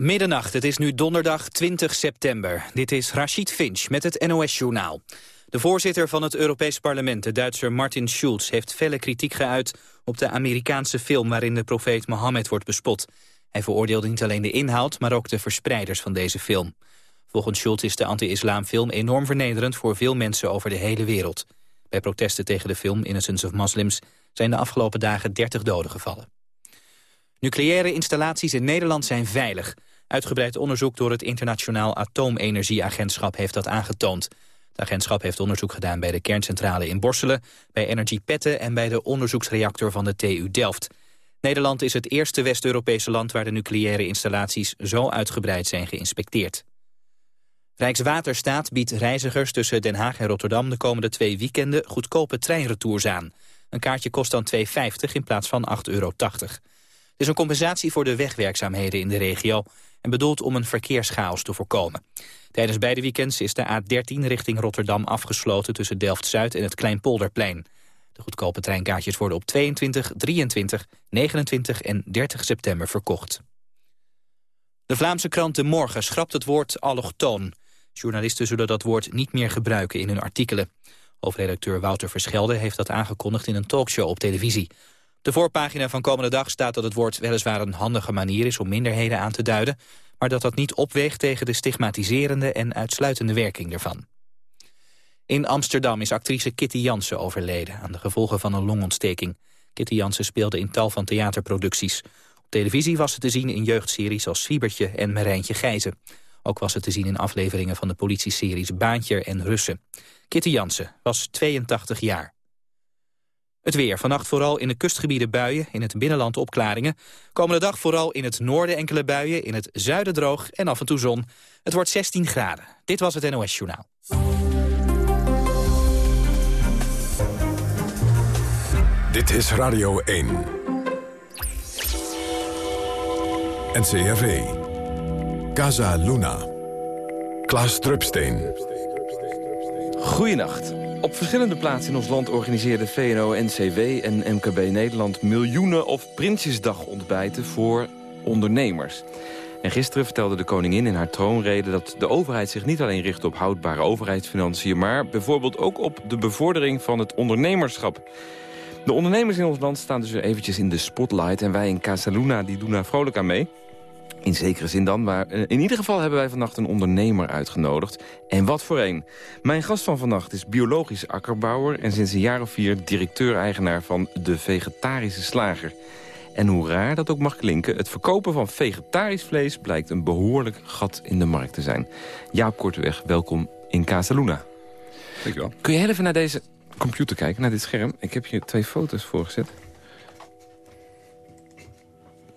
Middernacht, het is nu donderdag 20 september. Dit is Rachid Finch met het NOS-journaal. De voorzitter van het Europees Parlement, de Duitser Martin Schulz... heeft felle kritiek geuit op de Amerikaanse film... waarin de profeet Mohammed wordt bespot. Hij veroordeelde niet alleen de inhoud, maar ook de verspreiders van deze film. Volgens Schulz is de anti-islamfilm enorm vernederend... voor veel mensen over de hele wereld. Bij protesten tegen de film Innocence of Muslims... zijn de afgelopen dagen 30 doden gevallen. Nucleaire installaties in Nederland zijn veilig. Uitgebreid onderzoek door het Internationaal Atoomenergieagentschap heeft dat aangetoond. Het agentschap heeft onderzoek gedaan bij de kerncentrale in Borselen... bij Energy Petten en bij de onderzoeksreactor van de TU Delft. Nederland is het eerste West-Europese land... waar de nucleaire installaties zo uitgebreid zijn geïnspecteerd. Rijkswaterstaat biedt reizigers tussen Den Haag en Rotterdam... de komende twee weekenden goedkope treinretours aan. Een kaartje kost dan 2,50 in plaats van 8,80 euro. Het is een compensatie voor de wegwerkzaamheden in de regio... en bedoeld om een verkeerschaos te voorkomen. Tijdens beide weekends is de A13 richting Rotterdam afgesloten... tussen Delft-Zuid en het Kleinpolderplein. De goedkope treinkaartjes worden op 22, 23, 29 en 30 september verkocht. De Vlaamse krant De Morgen schrapt het woord allochtoon. Journalisten zullen dat woord niet meer gebruiken in hun artikelen. Hoofdredacteur Wouter Verschelde heeft dat aangekondigd in een talkshow op televisie. De voorpagina van komende dag staat dat het woord weliswaar een handige manier is om minderheden aan te duiden, maar dat dat niet opweegt tegen de stigmatiserende en uitsluitende werking ervan. In Amsterdam is actrice Kitty Jansen overleden aan de gevolgen van een longontsteking. Kitty Jansen speelde in tal van theaterproducties. Op televisie was ze te zien in jeugdseries als Siebertje en Marijntje Gijzen. Ook was ze te zien in afleveringen van de politieseries Baantje en Russen. Kitty Jansen was 82 jaar. Het weer. Vannacht vooral in de kustgebieden buien, in het binnenland opklaringen. Komende dag vooral in het noorden enkele buien, in het zuiden droog en af en toe zon. Het wordt 16 graden. Dit was het NOS Journaal. Dit is Radio 1. NCRV. Casa Luna. Klaas Drupsteen. Goedenacht. Op verschillende plaatsen in ons land organiseerde VNO-NCW en MKB Nederland... miljoenen of Prinsjesdag-ontbijten voor ondernemers. En gisteren vertelde de koningin in haar troonrede... dat de overheid zich niet alleen richt op houdbare overheidsfinanciën... maar bijvoorbeeld ook op de bevordering van het ondernemerschap. De ondernemers in ons land staan dus weer eventjes in de spotlight... en wij in Casaluna die doen daar vrolijk aan mee. In zekere zin dan, maar eh, in ieder geval hebben wij vannacht een ondernemer uitgenodigd. En wat voor een. Mijn gast van vannacht is biologisch akkerbouwer... en sinds een jaar of vier directeur-eigenaar van De Vegetarische Slager. En hoe raar dat ook mag klinken, het verkopen van vegetarisch vlees... blijkt een behoorlijk gat in de markt te zijn. Jaap Korteweg, welkom in Casaluna. Dankjewel. Kun je heel even naar deze computer kijken, naar dit scherm? Ik heb je twee foto's voorgezet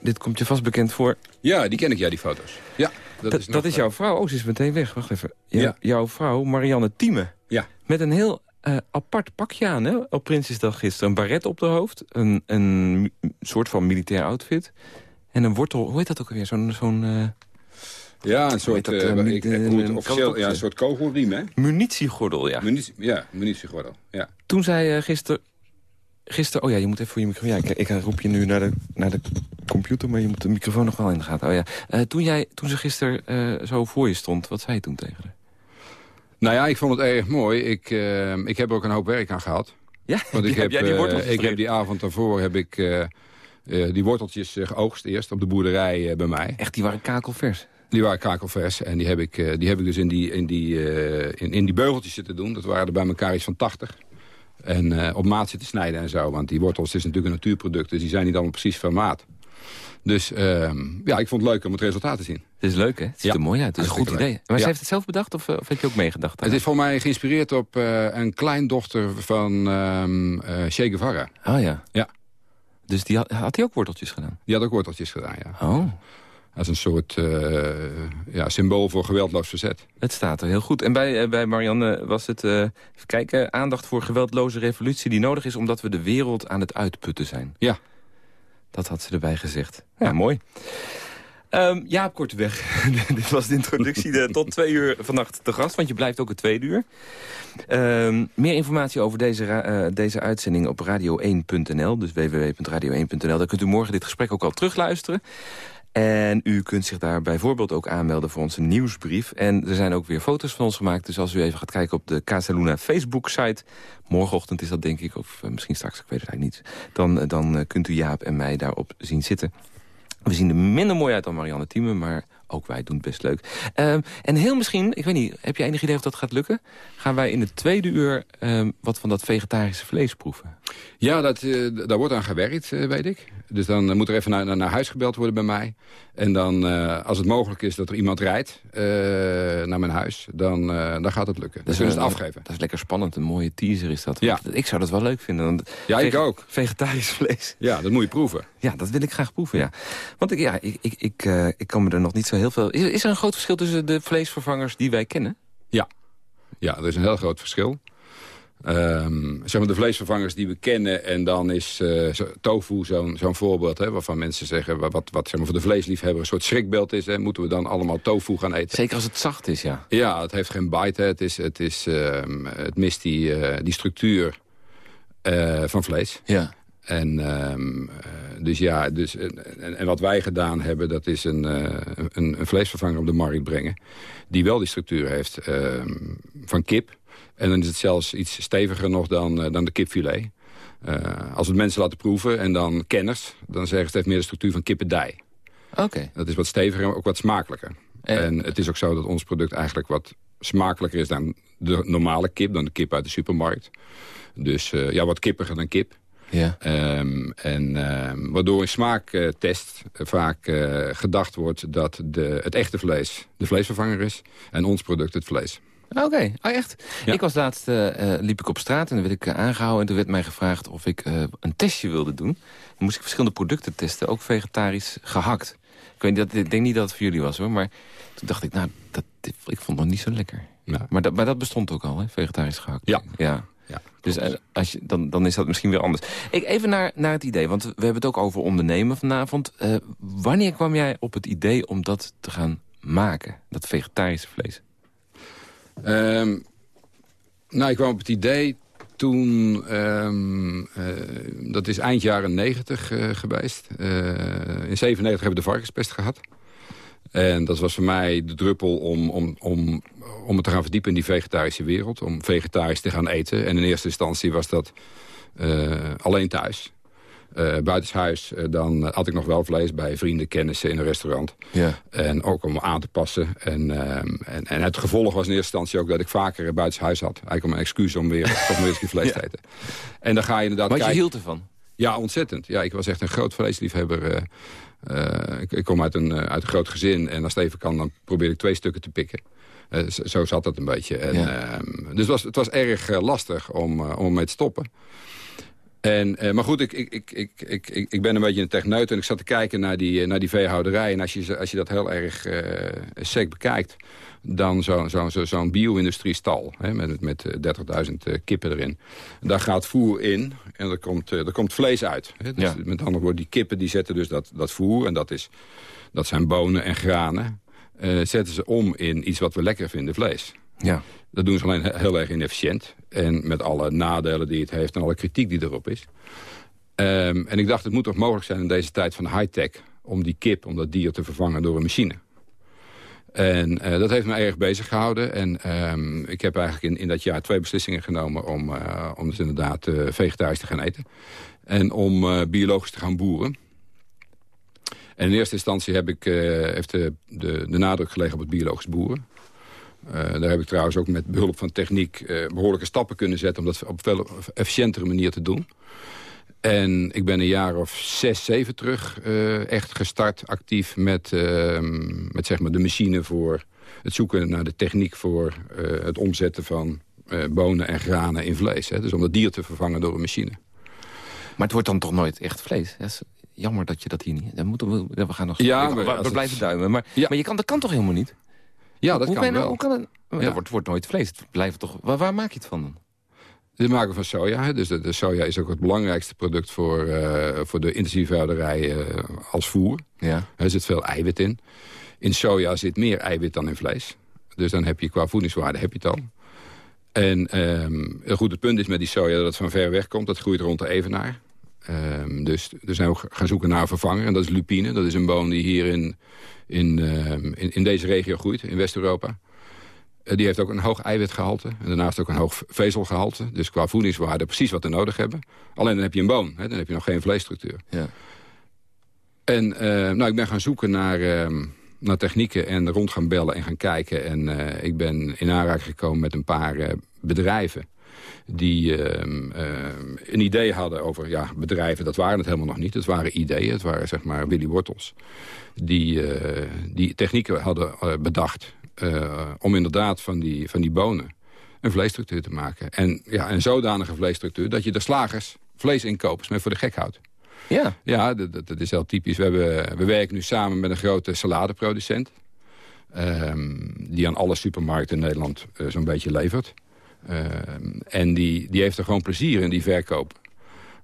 dit komt je vast bekend voor. Ja, die ken ik, ja, die foto's. Ja, dat, is, dat is jouw vrouw. Oh, ze is meteen weg. Wacht even. ja. Jouw vrouw, Marianne Thieme. Ja. Met een heel uh, apart pakje aan, hè? Op Prinsjesdag gisteren. Een baret op de hoofd. Een, een soort van militair outfit. En een wortel... Hoe heet dat ook alweer? Zo'n... zo'n uh, ja, een soort, dat, uh, ik, ik, officieel, ja, een soort kogelriem, hè? Munitiegordel, ja. Munitie, ja, munitiegordel, ja. Toen zei gisteren gisteren... Oh ja, je moet even voor je microfoon... Ja, ik, ik roep je nu naar de, naar de computer, maar je moet de microfoon nog wel in de gaten. Oh ja. Uh, toen, jij, toen ze gisteren uh, zo voor je stond, wat zei je toen tegen haar? Nou ja, ik vond het erg mooi. Ik, uh, ik heb er ook een hoop werk aan gehad. Ja? Want ik heb, jij die ik heb die avond daarvoor heb ik, die worteltjes geoogst eerst op de boerderij bij mij. Echt, die waren kakelvers? Die waren kakelvers en die heb ik, die heb ik dus in die, in, die, in, in die beugeltjes zitten doen. Dat waren er bij elkaar iets van 80. En uh, op maat zitten snijden en zo. Want die wortels is natuurlijk een natuurproduct. Dus die zijn niet allemaal precies van maat. Dus uh, ja, ik vond het leuk om het resultaat te zien. Het is leuk, hè? Het ziet er mooi uit. Het is een goed idee. Maar ze heeft het zelf bedacht of, of heb je ook meegedacht? Het is voor mij geïnspireerd op uh, een kleindochter van um, Che Guevara. Oh ja. Ja. Dus die had, had hij ook worteltjes gedaan? Die had ook worteltjes gedaan, ja. Oh. Als een soort uh, ja, symbool voor geweldloos verzet. Het staat er heel goed. En bij, uh, bij Marianne was het, uh, even kijken, aandacht voor geweldloze revolutie... die nodig is omdat we de wereld aan het uitputten zijn. Ja. Dat had ze erbij gezegd. Ja, ja mooi. Um, Jaap Korteweg, dit was de introductie. De, tot twee uur vannacht te gast, want je blijft ook het tweede uur. Um, meer informatie over deze, uh, deze uitzending op radio1.nl. Dus www.radio1.nl. Daar kunt u morgen dit gesprek ook al terugluisteren. En u kunt zich daar bijvoorbeeld ook aanmelden voor onze nieuwsbrief. En er zijn ook weer foto's van ons gemaakt. Dus als u even gaat kijken op de Casaluna Facebook-site... morgenochtend is dat denk ik, of eh, misschien straks, ik weet het eigenlijk niet... dan, eh, dan eh, kunt u Jaap en mij daarop zien zitten. We zien er minder mooi uit dan Marianne Thieme, maar ook wij doen het best leuk. Um, en heel misschien, ik weet niet, heb je enig idee of dat gaat lukken? Gaan wij in het tweede uur um, wat van dat vegetarische vlees proeven? Ja, dat, uh, daar wordt aan gewerkt, uh, weet ik. Dus dan uh, moet er even naar, naar, huis gebeld worden bij mij. En dan, als het mogelijk is dat er iemand rijdt naar mijn huis, dan, dan gaat het lukken. Dan zullen ze het afgeven. Dat is lekker spannend, een mooie teaser is dat. Ja. Ik zou dat wel leuk vinden. Want ja, ik ook. Vegetarisch vlees. Ja, dat moet je proeven. Ja, dat wil ik graag proeven, ja. Want ik, ja, ik, ik, ik, ik kan me er nog niet zo heel veel... Is, is er een groot verschil tussen de vleesvervangers die wij kennen? Ja, ja er is een heel groot verschil. Um, zeg maar de vleesvervangers die we kennen. En dan is uh, tofu zo'n zo'n voorbeeld. Hè, waarvan mensen zeggen wat, wat zeg maar, voor de vleesliefhebber een soort schrikbeeld is. Hè, moeten we dan allemaal tofu gaan eten? Zeker als het zacht is, ja. Ja, het heeft geen bite. Hè. Het, is, het, is, uh, het mist die, uh, die structuur van vlees. Ja. En um, dus ja, dus, en, en, wat wij gedaan hebben, dat is een, een, een, vleesvervanger op de markt brengen. Die wel die structuur heeft van kip. En dan is het zelfs iets steviger nog dan, uh, dan de kipfilet. als we het mensen laten proeven en dan kenners, dan zeggen ze het heeft meer de structuur van kippendij. Oké. Okay. Dat is wat steviger en ook wat smakelijker. En het is ook zo dat ons product eigenlijk wat smakelijker is dan de normale kip, dan de kip uit de supermarkt. Dus ja, wat kippiger dan kip. Ja. Um, en um, waardoor in smaaktest vaak uh, gedacht wordt dat de, het echte vlees de vleesvervanger is en ons product het vlees. Oké, okay. oh, echt? Ja. Ik was laatst, uh, liep ik op straat en dan werd ik aangehouden... en toen werd mij gevraagd of ik een testje wilde doen. Dan moest ik verschillende producten testen, ook vegetarisch gehakt. Ik, weet niet, dat, ik denk niet dat het voor jullie was, hoor. Maar toen dacht ik, nou, dat, ik vond het nog niet zo lekker. Ja. Maar, dat, maar dat bestond ook al, hè? vegetarisch gehakt. Ja. ja. Ja, dus als je, dan, dan is dat misschien weer anders. Ik, even naar, naar het idee, want we hebben het ook over ondernemen vanavond. Uh, wanneer kwam jij op het idee om dat te gaan maken, dat vegetarische vlees? Um, nou, ik kwam op het idee toen, um, uh, dat is eind jaren negentig uh, geweest. in 97 hebben we de varkenspest gehad. En dat was voor mij de druppel om, om, om, om het te gaan verdiepen in die vegetarische wereld. Om vegetarisch te gaan eten. En in eerste instantie was dat alleen thuis. Uh, buitenshuis, uh, dan had ik nog wel vlees bij vrienden, kennissen in een restaurant. Ja. En ook om aan te passen. En, uh, en, en, het gevolg was in eerste instantie ook dat ik vaker buitenshuis had. Eigenlijk om een excuus om weer toch eens vlees ja. te eten. En dan ga je inderdaad Maar kijken... je hield ervan? Ja, ontzettend. Ja, ik was echt een groot vleesliefhebber. Uh, ik, ik, kom uit een, uit een groot gezin en als het even kan, dan probeer ik twee stukken te pikken. Uh, zo, zat dat een beetje. En, ja. dus het was, het was erg lastig om, om mee te stoppen. En, maar goed, ik, ik, ik, ik, ik, ik ben een beetje een techneut en ik zat te kijken naar die, naar die veehouderij. En als je, als je dat heel erg sec bekijkt, dan zo'n zo, zo, zo bio-industriestal met, met 30.000 uh, kippen erin. Daar gaat voer in en er komt, er komt vlees uit. Hè. Dus ja. Met andere woorden, die kippen die zetten dus dat, dat voer, en dat, is, dat zijn bonen en granen... Zetten ze om in iets wat we lekker vinden, vlees. Ja. Dat doen ze alleen heel erg inefficiënt. En met alle nadelen die het heeft en alle kritiek die erop is. Um, en ik dacht, het moet toch mogelijk zijn in deze tijd van high-tech... om die kip, om dat dier te vervangen door een machine. En uh, dat heeft me erg bezig gehouden. En um, ik heb eigenlijk in, in dat jaar twee beslissingen genomen... om, uh, om dus inderdaad uh, vegetarisch te gaan eten. En om biologisch te gaan boeren. En in eerste instantie heb ik, heeft de, de, de nadruk gelegen op het biologisch boeren. Daar heb ik trouwens ook met behulp van techniek... behoorlijke stappen kunnen zetten... om dat op een veel efficiëntere manier te doen. En ik ben een jaar of zes, zeven terug uh, echt gestart actief met, uh, met zeg maar de machine voor het zoeken naar de techniek voor uh, het omzetten van bonen en granen in vlees. Hè. Dus om dat dier te vervangen door een machine. Maar het wordt dan toch nooit echt vlees? Dat is jammer dat je dat hier niet... Dan moeten we, we gaan nog... Ja, we, we blijven duimen. Maar, ja. maar je kan, dat kan toch helemaal niet? Ja, dat hoe kan ben, wel. Hoe kan het? Ja. Het wordt, wordt nooit vlees. Het blijft toch... Waar, waar maak je het van dan? Dit maken van soja. Dus de, de, soja is ook het belangrijkste product voor, uh, voor de intensieve houderij uh, als voer. Ja. Er zit veel eiwit in. In soja zit meer eiwit dan in vlees. Dus dan heb je qua voedingswaarde heb je het al. En um, goed, het punt is met die soja dat het van ver weg komt. Dat groeit rond de evenaar. Ehm, dus daar zijn we gaan zoeken naar een vervanger. En dat is lupine. Dat is een boom die hier in, in, ehm, in, in, deze regio groeit, in West-Europa. Uh, die heeft ook een hoog eiwitgehalte. En daarnaast ook een hoog vezelgehalte. Dus qua voedingswaarde precies wat we nodig hebben. Alleen dan heb je een boom. Hè, dan heb je nog geen vleesstructuur. Ja. En uh, nou, ik ben gaan zoeken naar, uh, naar technieken en rond gaan bellen en gaan kijken. En uh, ik ben in aanraking gekomen met een paar uh, bedrijven die uh, een idee hadden over ja, bedrijven. Dat waren het helemaal nog niet. Het waren ideeën. Het waren zeg maar Willy Wortels. Die, die technieken hadden bedacht om inderdaad van die, van die bonen een vleesstructuur te maken. En ja, een zodanige vleesstructuur dat je de slagers, vleesinkopers, mee voor de gek houdt. Ja, ja dat, dat is heel typisch. We, hebben, we werken nu samen met een grote saladeproducent. Um, die aan alle supermarkten in Nederland uh, zo'n beetje levert. Um, en die, die heeft er gewoon plezier in, die verkoop.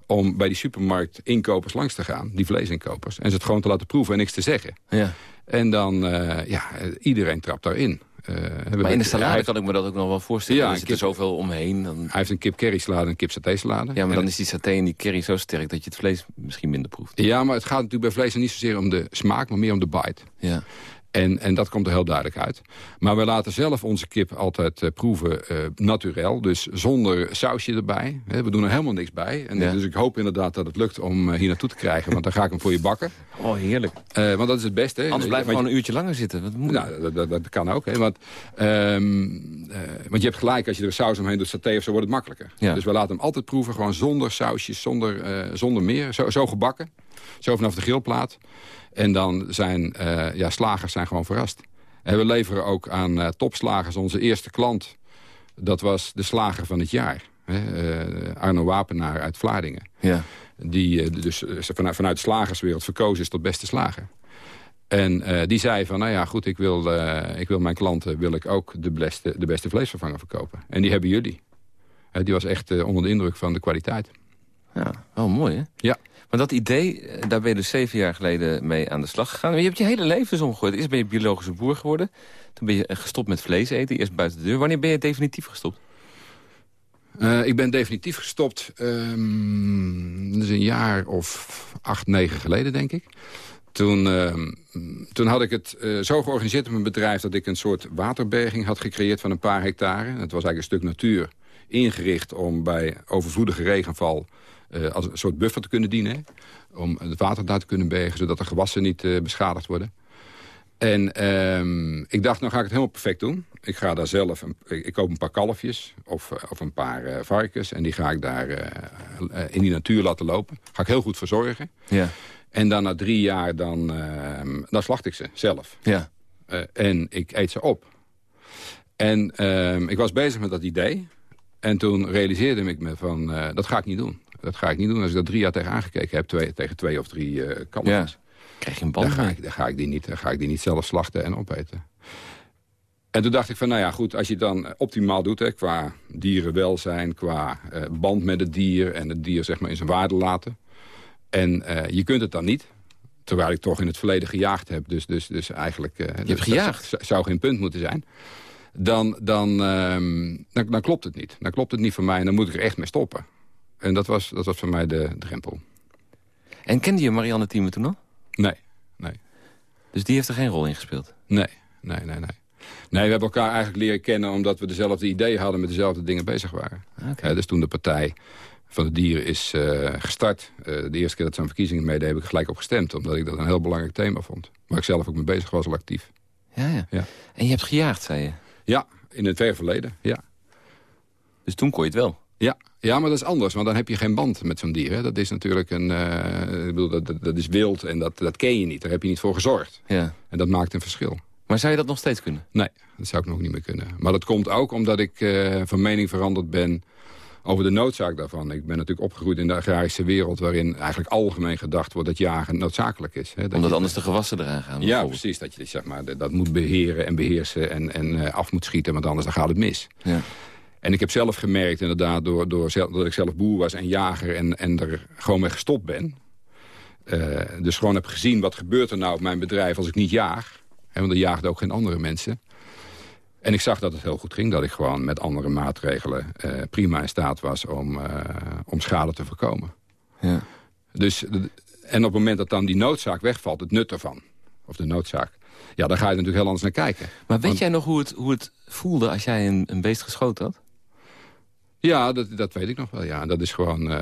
Om bij die supermarktinkopers langs te gaan, die vleesinkopers. En ze het gewoon te laten proeven en niks te zeggen. Ja. En dan, uh, ja, iedereen trapt daarin. Uh, maar in de salade kan ik me dat ook nog wel voorstellen. Ja, er zit er zoveel omheen. Dan... Hij heeft een kip curry salade en een kip saté salade. Ja, maar dan is die saté en die curry zo sterk dat je het vlees misschien minder proeft. Ja, maar het gaat natuurlijk bij vlees niet zozeer om de smaak, maar meer om de bite. Ja. En, en dat komt er heel duidelijk uit. Maar we laten zelf onze kip altijd uh, proeven uh, naturel. Dus zonder sausje erbij. we doen er helemaal niks bij. En Dus ik hoop inderdaad dat het lukt om uh, hier naartoe te krijgen. Want dan ga ik hem voor je bakken. Oh, heerlijk. want dat is het beste. Anders blijf je gewoon een uurtje langer zitten. Wat moet nou, dat, dat, dat, kan ook. Hè, want, um, want je hebt gelijk, als je er saus omheen doet, saté of zo, wordt het makkelijker. Ja. Dus we laten hem altijd proeven. Gewoon zonder sausjes, zonder, zonder meer. Zo, zo gebakken. Zo vanaf de grillplaat. En dan zijn uh, ja, slagers zijn gewoon verrast. En we leveren ook aan uh, topslagers. Onze eerste klant, dat was de slager van het jaar. Hè? Uh, Arno Wapenaar uit Vlaardingen. Ja. Die dus vanuit, vanuit de slagerswereld verkozen is tot beste slager. En die zei van, nou ja, goed, ik wil, ik wil mijn klanten wil ik ook de beste, de beste vleesvervanger verkopen. En die hebben jullie. die was echt onder de indruk van de kwaliteit. Ja, wel mooi, hè? Ja. Maar dat idee, eh, daar ben je dus zeven jaar geleden mee aan de slag gegaan. Je hebt je hele leven dus omgegooid. Eerst ben je biologische boer geworden. Toen ben je eh, gestopt met vlees eten, eerst buiten de deur. Wanneer ben je definitief gestopt? Uh, ik ben definitief gestopt, um, dat is een jaar of acht, negen geleden, denk ik. Toen, uh, toen had ik het zo georganiseerd in mijn bedrijf... dat ik een soort waterberging had gecreëerd van een paar hectare. Het was eigenlijk een stuk natuur ingericht om bij overvloedige regenval uh, als een soort buffer te kunnen dienen. Om het water daar te kunnen bergen, zodat de gewassen niet uh, beschadigd worden. En um, ik dacht, nou ga ik het helemaal perfect doen. Ik ga daar zelf, een, ik koop een paar kalfjes of, eh, of een paar uh, varkens... en die ga ik daar in die natuur laten lopen. Ga ik heel goed verzorgen. Ja. En dan na drie jaar, dan, uh, dan slacht ik ze zelf. Ja. en ik eet ze op. En ehm, ik was bezig met dat idee. En toen realiseerde ik me van, dat ga ik niet doen. Dat ga ik niet doen als ik dat drie jaar tegen aangekeken heb. Twee, tegen twee of drie uh, Ja. Krijg je een band dan ga, ik, dan, ga ik die niet, dan ga ik die niet zelf slachten en opeten. En toen dacht ik van, nou ja, goed, als je het dan optimaal doet... Hè, qua dierenwelzijn, qua uh, band met het dier... en het dier zeg maar in zijn waarde laten. En uh, je kunt het dan niet, terwijl ik toch in het verleden gejaagd heb. Dus, dus, dus eigenlijk... Je hebt gejaagd? zou geen punt moeten zijn. Dan, dan, uh, dan, dan, klopt het niet. Dan klopt het niet voor mij en dan moet ik er echt mee stoppen. En dat was, dat was voor mij de drempel. En kende je Marianne Thieme toen al? Nee, nee. Dus die heeft er geen rol in gespeeld? Nee, nee, nee, nee. Nee, we hebben elkaar eigenlijk leren kennen omdat we dezelfde ideeën hadden... met dezelfde dingen bezig waren. Okay. dus toen de partij van de dieren is uh, gestart... Uh, de eerste keer dat ze aan verkiezingen meededen... heb ik gelijk op gestemd, omdat ik dat een heel belangrijk thema vond. Waar ik zelf ook mee bezig was, al actief. Ja, ja. ja. En je hebt gejaagd, zei je? Ja, in het ver verleden, ja. Dus toen kon je het wel? Ja, ja, maar dat is anders, want dan heb je geen band met zo'n dier. Hè. Dat is natuurlijk een, uh, ik bedoel, dat, dat is wild en dat, dat ken je niet. Daar heb je niet voor gezorgd. Ja. En dat maakt een verschil. Maar zou je dat nog steeds kunnen? Nee, dat zou ik nog niet meer kunnen. Maar dat komt ook omdat ik uh, van mening veranderd ben over de noodzaak daarvan. Ik ben natuurlijk opgegroeid in de agrarische wereld... waarin eigenlijk algemeen gedacht wordt dat jagen noodzakelijk is. Hè? Dat Omdat anders de gewassen eraan gaan? Ja, precies. Dat je zeg maar, dat moet beheren en beheersen en, en uh, af moet schieten... want anders dan gaat het mis. Ja. En ik heb zelf gemerkt, inderdaad, door, door, dat ik zelf boer was en jager... en, en er gewoon mee gestopt ben. Uh, dus gewoon heb gezien, wat gebeurt er nou op mijn bedrijf als ik niet jaag? Hè, want er jaagden ook geen andere mensen. En ik zag dat het heel goed ging. Dat ik gewoon met andere maatregelen uh, prima in staat was om, uh, om schade te voorkomen. Ja. Dus, en op het moment dat dan die noodzaak wegvalt, het nut ervan, of de noodzaak... ja, dan ga je natuurlijk heel anders naar kijken. Maar weet jij nog hoe het, hoe het voelde als jij een, een beest geschoten had? Ja, dat, dat weet ik nog wel. Ja, dat is gewoon... Uh,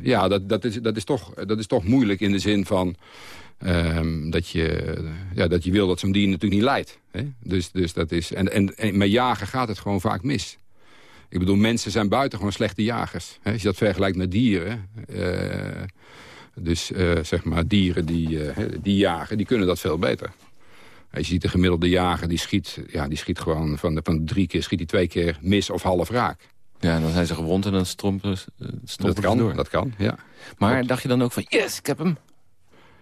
ja, dat, dat, is, dat, is toch, dat is toch moeilijk in de zin van... Um, dat, je, ja, dat je wil dat zo'n dier natuurlijk niet leidt. Hè? Dus, dus dat is, en, en, met jagen gaat het gewoon vaak mis. Ik bedoel, mensen zijn buitengewoon slechte jagers. Hè? Als je dat vergelijkt met dieren... Uh, dus uh, zeg maar dieren die, die jagen, die kunnen dat veel beter. Je ziet de gemiddelde jager, die schiet, ja, die schiet gewoon van van drie keer... schiet hij twee keer mis of half raak. Ja, dan zijn ze gewond en dan strompelen, dat kan, door. Dat kan, ja. Maar dacht je dan ook van, yes, ik heb hem?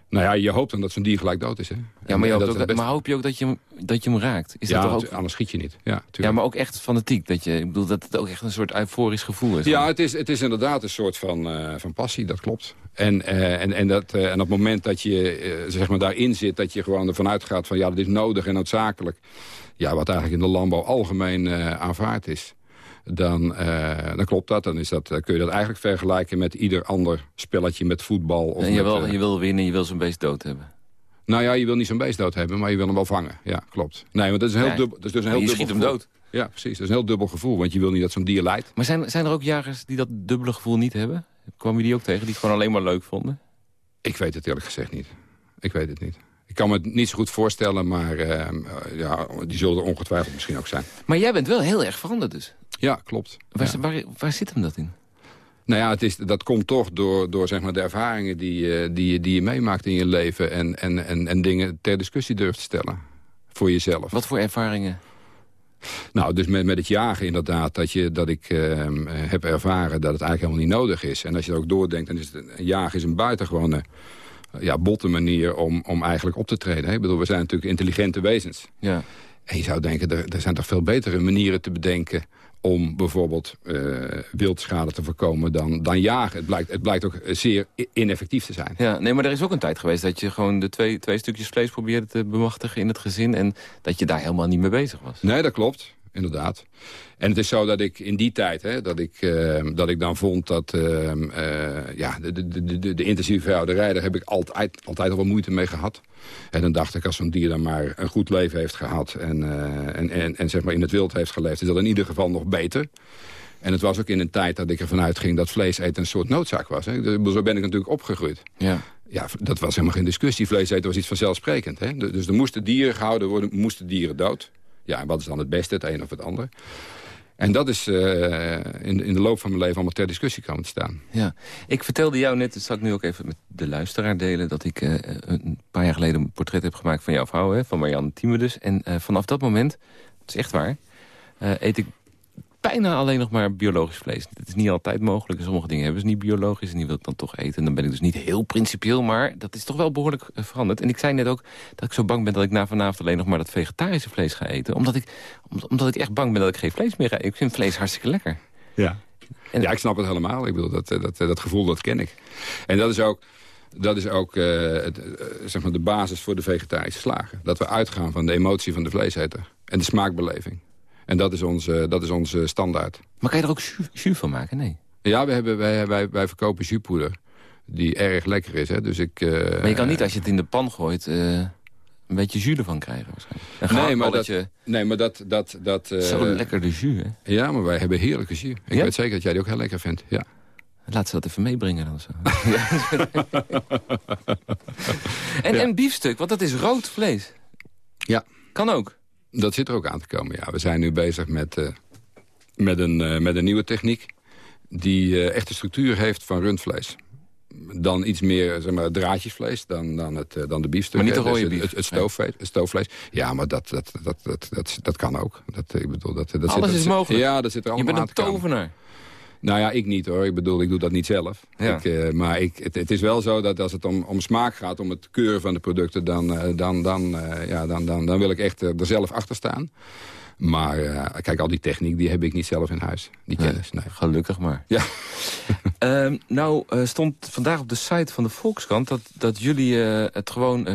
Nou ja, je hoopt dan dat zo'n dier gelijk dood is. Hè? Ja, maar, je hoopt ook, maar hoop je ook dat je, hem, dat je hem raakt? Is ja, dat ook... anders schiet je niet. Ja, ja, maar ook echt fanatiek. Dat je, ik bedoel, dat het ook echt een soort euforisch gevoel is. Ja, het is, het is inderdaad een soort van, uh, van passie, dat klopt. En, uh, en, en, dat, uh, en op het moment dat je zeg maar daarin zit... dat je gewoon ervan uitgaat van ja, dat is nodig en noodzakelijk. Ja, wat eigenlijk in de landbouw algemeen aanvaard is dan, uh, dan klopt dat. Dan is dat, uh, kun je dat eigenlijk vergelijken met ieder ander spelletje met voetbal. Of en je, met, wil, uh, je wil winnen, je wil zo'n beest dood hebben. Nou ja, je wil niet zo'n beest dood hebben, maar je wil hem wel vangen. Ja, klopt. Nee, want dat is een heel dubbel. Dat is dus een heel je dubbel schiet hem dood. Ja, precies. Dat is een heel dubbel gevoel, want je wil niet dat zo'n dier leidt. Maar zijn, zijn er ook jagers die dat dubbele gevoel niet hebben? Kwam je die ook tegen, die het gewoon alleen maar leuk vonden? Ik weet het eerlijk gezegd niet. Ik weet het niet. Ik kan me het niet zo goed voorstellen, maar uh, ja, die zullen er ongetwijfeld misschien ook zijn. Maar jij bent wel heel erg veranderd dus. Ja, klopt. Waar, ja. waar, waar zit hem dat in? Nou ja, het is, dat komt toch door, door zeg maar, de ervaringen die, uh, die, die je meemaakt in je leven... En, en, en, en dingen ter discussie durft te stellen voor jezelf. Wat voor ervaringen? Nou, dus met, met het jagen inderdaad, dat, je, dat ik uh, heb ervaren dat het eigenlijk helemaal niet nodig is. En als je er ook doordenkt, dan is het, jagen is een buitengewone ja, botte manier om, om eigenlijk op te treden. Hè? Ik bedoel, we zijn natuurlijk intelligente wezens. Ja. En je zou denken, er, er zijn toch veel betere manieren te bedenken om bijvoorbeeld uh, wildschade te voorkomen dan, dan jagen. Het blijkt, het blijkt ook zeer ineffectief te zijn. Ja, nee, maar er is ook een tijd geweest dat je gewoon de twee, twee stukjes vlees probeerde te bemachtigen in het gezin... en dat je daar helemaal niet mee bezig was. Nee, dat klopt inderdaad. En het is zo dat ik in die tijd, hè, dat, ik, uh, dat ik dan vond dat uh, uh, ja, de, de, de, de intensieve veehouderij... daar heb ik altijd, altijd al wel moeite mee gehad. En dan dacht ik, als zo'n dier dan maar een goed leven heeft gehad... En, en, en, en zeg maar in het wild heeft geleefd, is dat in ieder geval nog beter. En het was ook in een tijd dat ik ervan uitging dat vlees eten een soort noodzaak was. Hè. Zo ben ik natuurlijk opgegroeid. Ja. Ja, dat was helemaal geen discussie. Vlees eten was iets vanzelfsprekend. Hè. Dus er moesten dieren gehouden worden, moesten dieren dood. Ja, wat is dan het beste, het een of het ander? En dat is uh, in, in de loop van mijn leven allemaal ter discussie komen te staan. Ja, ik vertelde jou net, dat zal ik nu ook even met de luisteraar delen... dat ik uh, een paar jaar geleden een portret heb gemaakt van jouw vrouw, hè, van Marianne Thieme dus. En uh, vanaf dat moment, dat is echt waar, eet ik bijna alleen nog maar biologisch vlees. Het is niet altijd mogelijk. Sommige dingen hebben ze niet biologisch en die wil ik dan toch eten. En dan ben ik dus niet heel principieel, maar dat is toch wel behoorlijk uh, veranderd. En ik zei net ook dat ik zo bang ben dat ik na vanavond alleen nog maar dat vegetarische vlees ga eten. Omdat ik, omdat ik echt bang ben dat ik geen vlees meer ga eten. Ik vind vlees hartstikke lekker. Ja, en, ja ik snap het helemaal. Ik bedoel, dat, dat, dat gevoel dat ken ik. En dat is ook... Dat is ook uh, het, zeg maar de basis voor de vegetarische slagen. Dat we uitgaan van de emotie van de vleeseter. En de smaakbeleving. En dat is onze, dat is onze standaard. Maar kan je er ook jus, jus van maken? Nee. Ja, we hebben, wij, wij, wij verkopen juspoeder. Die erg lekker is. Hè? Dus ik, uh, maar je kan niet als je het in de pan gooit... Uh, een beetje jus ervan krijgen waarschijnlijk. Nee maar, dat, nee, maar dat... dat, dat uh, Zo lekker de jus, hè? Ja, maar wij hebben heerlijke jus. Ik ja? weet zeker dat jij die ook heel lekker vindt. Ja. Laat ze dat even meebrengen dan zo. en, ja. en biefstuk, want dat is rood vlees. Ja. Kan ook. Dat zit er ook aan te komen, ja. We zijn nu bezig met, uh, met, een, uh, met een nieuwe techniek... die uh, echt de structuur heeft van rundvlees. Dan iets meer zeg maar, draadjesvlees dan, dan, het, dan de biefstuk. Maar niet de rode dus het, het, stoofvlees, het stoofvlees. Ja, maar dat, dat, dat, dat, dat, dat kan ook. Dat, ik bedoel, dat, dat Alles zit, is mogelijk. Ja, dat zit er allemaal Je bent een tovenaar. Nou ja, ik niet hoor. Ik bedoel, ik doe dat niet zelf. Ja. Ik, uh, maar ik, het, het, is wel zo dat als het om, om smaak gaat, om het keuren van de producten... dan, uh, dan, dan, uh, ja, dan, dan, dan wil ik echt er zelf achter staan. Maar kijk, al die techniek, die heb ik niet zelf in huis. Die kennis, nee. nee. Gelukkig maar. Ja. Ehm, nou, stond vandaag op de site van de Volkskrant... dat, dat jullie het gewoon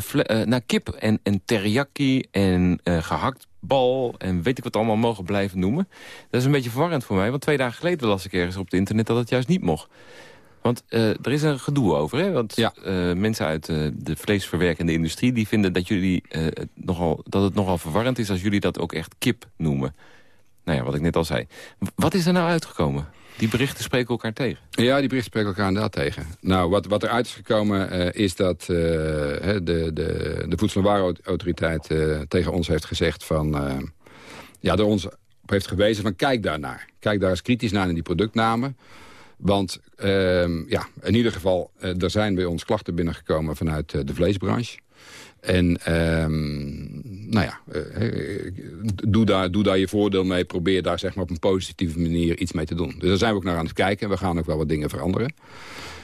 naar kip en, en teriyaki en gehakt bal en weet ik wat allemaal mogen blijven noemen. Dat is een beetje verwarrend voor mij, want twee dagen geleden las ik ergens op het internet dat het juist niet mocht. Want er is een gedoe over, hè? Want ja. mensen uit de vleesverwerkende industrie... die vinden dat, jullie, nogal, dat het nogal verwarrend is als jullie dat ook echt kip noemen. Nou ja, wat ik net al zei. Wat is er nou uitgekomen? Die berichten spreken elkaar tegen? Ja, die berichten spreken elkaar inderdaad tegen. Nou, wat, wat eruit is gekomen uh, is dat uh, de, de, de Voedsel- en uh, tegen ons heeft gezegd van... ja, door ons op heeft gewezen van kijk daarnaar. Kijk daar eens kritisch naar in die productnamen. Want ehm, ja, in ieder geval, er zijn bij ons klachten binnengekomen vanuit de vleesbranche. En um, nou ja, uh, doe, daar, doe daar je voordeel mee. Probeer daar zeg maar, op een positieve manier iets mee te doen. Dus daar zijn we ook naar aan het kijken. We gaan ook wel wat dingen veranderen.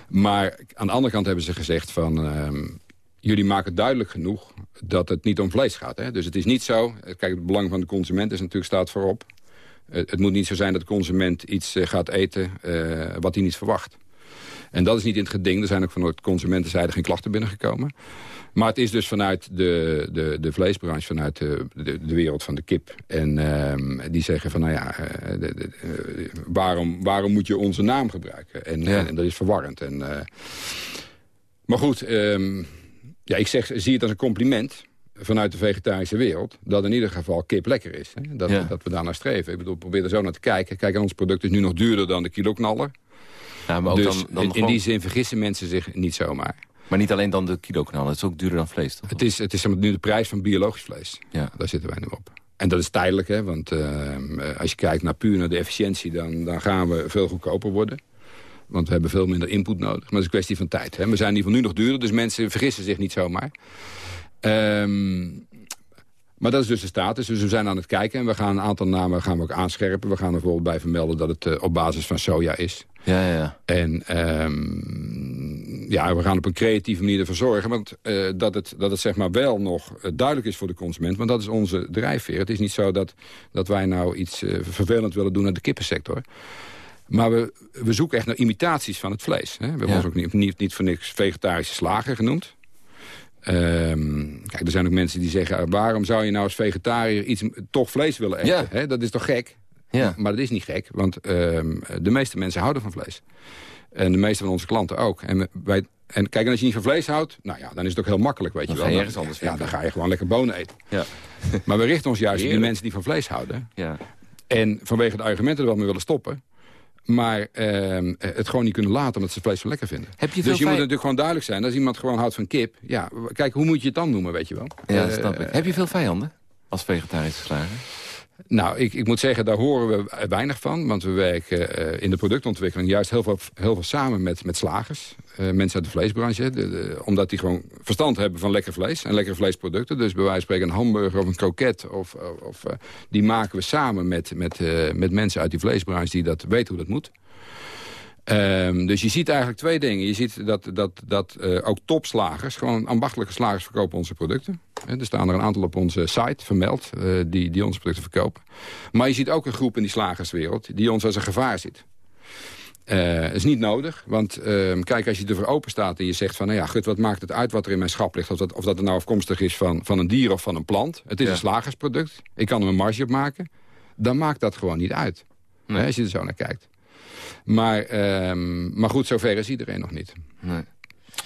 Maar aan de andere kant hebben ze gezegd van... Um, jullie maken duidelijk genoeg dat het niet om vlees gaat. Hè? Dus het is niet zo... Kijk, het belang van de consument is natuurlijk staat voorop. het moet niet zo zijn dat de consument iets uh, gaat eten wat hij niet verwacht. En dat is niet in het geding. Er zijn ook van de consumentenzijde geen klachten binnengekomen. Maar het is dus vanuit de, de, de vleesbranche, vanuit de, de, de wereld van de kip. En uh, die zeggen van, nou ja, de, de, uh, waarom, waarom moet je onze naam gebruiken? En, ja. en dat is verwarrend. En, uh, maar goed, um, ja, ik zeg, zie het als een compliment vanuit de vegetarische wereld... dat in ieder geval kip lekker is. Hè? Dat, ja. dat we daar naar streven. Ik bedoel, probeer er zo naar te kijken. Kijk, ons product is nu nog duurder dan de kiloknaller. Ja, maar ook dus dan, dan in die zin vergissen mensen zich niet zomaar. Maar niet alleen dan de kilokanaal, het is ook duurder dan vlees, toch? Het is, het is nu de prijs van biologisch vlees. Ja. Daar zitten wij nu op. En dat is tijdelijk, hè, want uh, als je kijkt naar puur naar de efficiëntie... Dan, dan gaan we veel goedkoper worden. Want we hebben veel minder input nodig. Maar het is een kwestie van tijd. Hè. We zijn in ieder geval nu nog duurder, dus mensen vergissen zich niet zomaar. Um, maar dat is dus de status. Dus we zijn aan het kijken en we gaan een aantal namen gaan we ook aanscherpen. We gaan er bijvoorbeeld bij vermelden dat het uh, op basis van soja is. Ja, ja. En um, ja, we gaan op een creatieve manier ervoor zorgen... Want, uh, dat, het, dat het zeg maar wel nog uh, duidelijk is voor de consument. Want dat is onze drijfveer. Het is niet zo dat, dat wij nou iets vervelend willen doen aan de kippensector. Maar we, we zoeken echt naar imitaties van het vlees. Hè? We hebben ja. ons ook niet, niet, niet voor niks vegetarische slager genoemd. Um, kijk, er zijn ook mensen die zeggen... waarom zou je nou als vegetariër iets, toch vlees willen eten? Ja. dat is toch gek? Ja. Maar dat is niet gek, want um, de meeste mensen houden van vlees. En de meeste van onze klanten ook. En, wij, en kijk, en als je niet van vlees houdt, nou ja, dan is het ook heel makkelijk, weet dan je wel. Je ergens anders ja, dan ga je gewoon lekker bonen eten. Ja. maar we richten ons juist op die mensen die van vlees houden. Ja. En vanwege de argumenten er wel mee willen stoppen... Maar uh, het gewoon niet kunnen laten omdat ze vlees zo lekker vinden. Heb je dus je moet natuurlijk gewoon duidelijk zijn. Als iemand gewoon houdt van kip. Ja, kijk, hoe moet je het dan noemen, weet je wel? Ja, uh, snap ik. Heb je veel vijanden als vegetarische slager? Nou, ik, ik moet zeggen, daar horen we weinig van. Want we werken uh, in de productontwikkeling juist heel veel, heel veel samen met, met slagers. Uh, mensen uit de vleesbranche. De, de, omdat die gewoon verstand hebben van lekker vlees en lekkere vleesproducten. Dus bij wijze van spreken een hamburger of een kroket. Of, of, uh, die maken we samen met, met, met mensen uit die vleesbranche die dat weten hoe dat moet. Um, dus je ziet eigenlijk twee dingen. Je ziet dat, dat, dat uh, ook topslagers, gewoon ambachtelijke slagers verkopen onze producten. He, er staan er een aantal op onze site vermeld uh, die, die onze producten verkopen. Maar je ziet ook een groep in die slagerswereld die ons als een gevaar ziet. Uh, dat is niet nodig, want uh, kijk, als je ervoor open staat en je zegt van... nou ja, gut, wat maakt het uit wat er in mijn schap ligt? Of dat, of dat er nou afkomstig is van, van een dier of van een plant. Het is ja. een slagersproduct. Ik kan er een marge op maken. Dan maakt dat gewoon niet uit. Nee. Als je er zo naar kijkt. Maar, um, maar goed, zover is iedereen nog niet. Nee.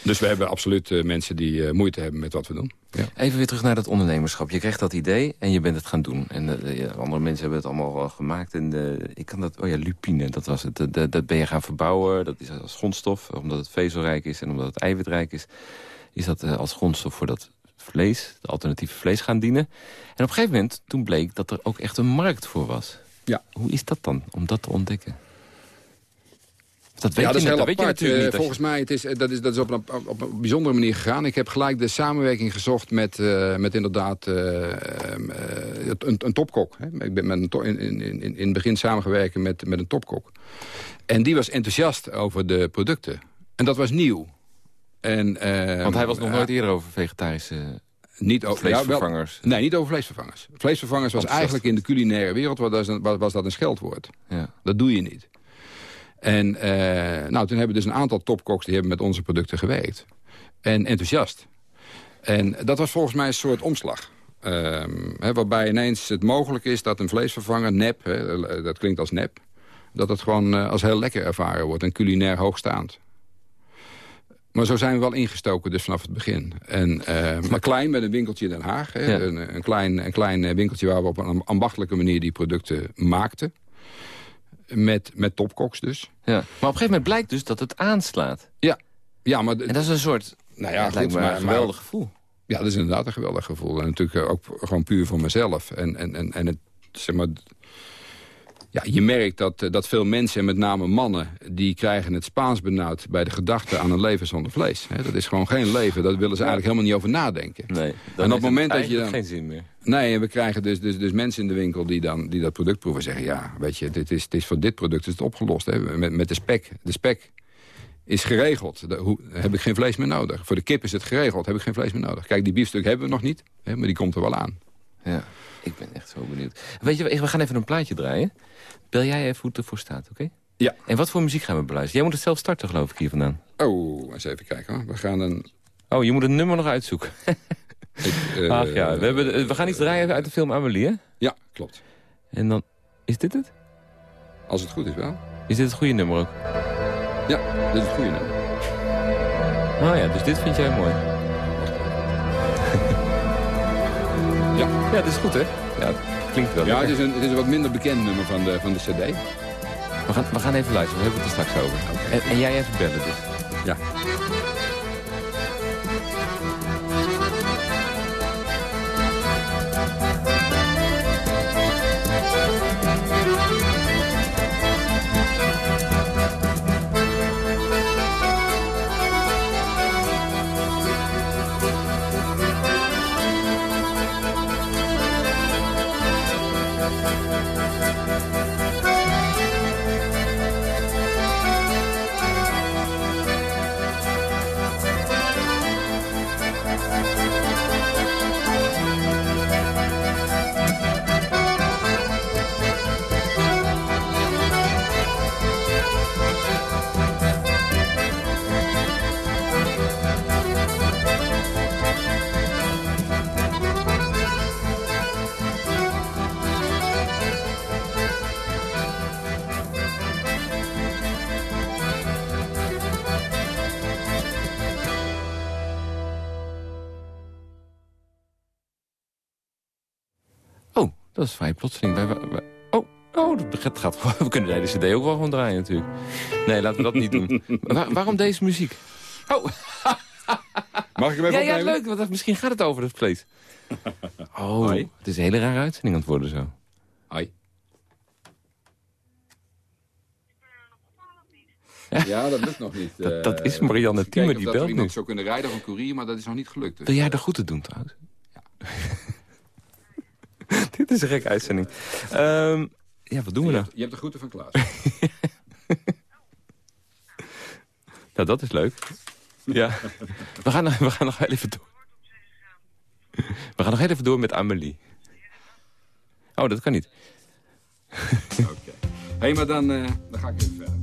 Dus we hebben absoluut uh, mensen die uh, moeite hebben met wat we doen. Ja. Even weer terug naar dat ondernemerschap. Je kreeg dat idee en je bent het gaan doen. En uh, ja, andere mensen hebben het allemaal al gemaakt. En ik kan dat, oh ja, lupine, dat was het. Dat, dat ben je gaan verbouwen. Dat is als grondstof, omdat het vezelrijk is en omdat het eiwitrijk is. Is dat als grondstof voor dat vlees, het alternatieve vlees gaan dienen. En op een gegeven moment, toen bleek dat er ook echt een markt voor was. Ja. Hoe is dat dan, om dat te ontdekken? Dat weet ja, dat je, is heel apart. Natuurlijk niet. Volgens mij het is dat is dat is op een, op een bijzondere manier gegaan. Ik heb gelijk de samenwerking gezocht met, uh, met inderdaad uh, uh, een, een, topkok. Hè. Ik ben met een to in, in, in, in het begin samengewerkt met, met een topkok. En die was enthousiast over de producten. En dat was nieuw. En, Want hij was nog nooit eerder over vegetarische niet over vleesvervangers? Ja, wel, nee, niet over vleesvervangers. Vleesvervangers was eigenlijk in de culinaire wereld was, was, was dat een scheldwoord. Ja. Dat doe je niet. En uh, nou, toen hebben dus een aantal topkoks die hebben met onze producten gewerkt. En enthousiast. En dat was volgens mij een soort omslag. Hè, waarbij ineens het mogelijk is dat een vleesvervanger, nep, hè, dat klinkt als nep... dat het gewoon uh, als heel lekker ervaren wordt en culinair hoogstaand. Maar zo zijn we wel ingestoken dus vanaf het begin. En, uh, maar klein met een winkeltje in Den Haag. Ja. een, een, klein, een klein winkeltje waar we op een ambachtelijke manier die producten maakten. Met, met topkoks dus. Ja. Maar op een gegeven moment blijkt dus dat het aanslaat. Ja, maar, En dat is een soort... nou Ja, ja, goed, maar, een maar- geweldig gevoel. Ja, dat is inderdaad een geweldig gevoel. En natuurlijk ook gewoon puur voor mezelf. En, en, en, en het, zeg maar... Ja, je merkt dat, eh, dat veel mensen, en met name mannen... die krijgen het Spaans benauwd bij de gedachte aan een leven zonder vlees. Dat is gewoon geen leven. Daar willen ze eigenlijk helemaal niet over nadenken. Nee. En op het moment dat je dan... geen zin meer. Nee, en we krijgen dus, dus, dus mensen in de winkel die, dan, die dat product proeven... zeggen, ja, weet je, dit is, dit is voor dit product is het opgelost. Met, met de spek. De spek is geregeld. Hoe, heb ik geen vlees meer nodig. Voor de kip is het geregeld, heb ik geen vlees meer nodig. Kijk, die biefstuk hebben we nog niet, maar die komt er wel aan. Ja. Ik ben echt zo benieuwd. Weet je, we gaan even een plaatje draaien. Bel jij even hoe het ervoor staat, oké? Ja. En wat voor muziek gaan we beluisteren? Jij moet het zelf starten, geloof ik, hier vandaan. Oh, eens even kijken hoor. We gaan een... Oh, je moet het nummer nog uitzoeken. ik, eh, Ach ja, we, hebben, we gaan iets draaien uit de film Amelie, hè? Ja, klopt. En dan... Is dit het? Als het goed is wel. Is dit het goede nummer ook? Ja, dit is het goede nummer. Oh ja, dus dit vind jij mooi. Ja. Ja, dit is goed, hè? Ja, klinkt wel. Ja, het is, een, het is een wat minder bekend nummer van de, van de cd. we, gaan, we gaan even luisteren, we hebben het er straks over. En, en jij even bellen dus. Ja. Dat is vrij plotseling. Bij, bij- oh, oh, dat gaat, gewoon- We kunnen deze cd ook wel gewoon draaien natuurlijk. Nee, laten we dat niet doen. Waar- waarom deze muziek? Oh, Mag ik hem even ja, ja, leuk, want misschien gaat het over het vlees. Oh, Hoi. het is een hele rare uitzending aan het worden zo. Hoi. Ja, dat lukt nog niet. Dat- dat Eh, is Marianne kijken die belt er nu. zou kunnen rijden een courier, maar dat is nog niet gelukt. Dus. Wil jij de groeten doen trouwens? Dit is een gekke uitzending. Ehm, ja, wat doen we nou? je hebt de groeten van Klaas. Nou, dat is leuk. Ja. We gaan, we gaan nog heel even door. We gaan nog heel even door met Amelie. Oh, dat kan niet. Oké. Hé, maar dan, eh, dan ga ik even verder.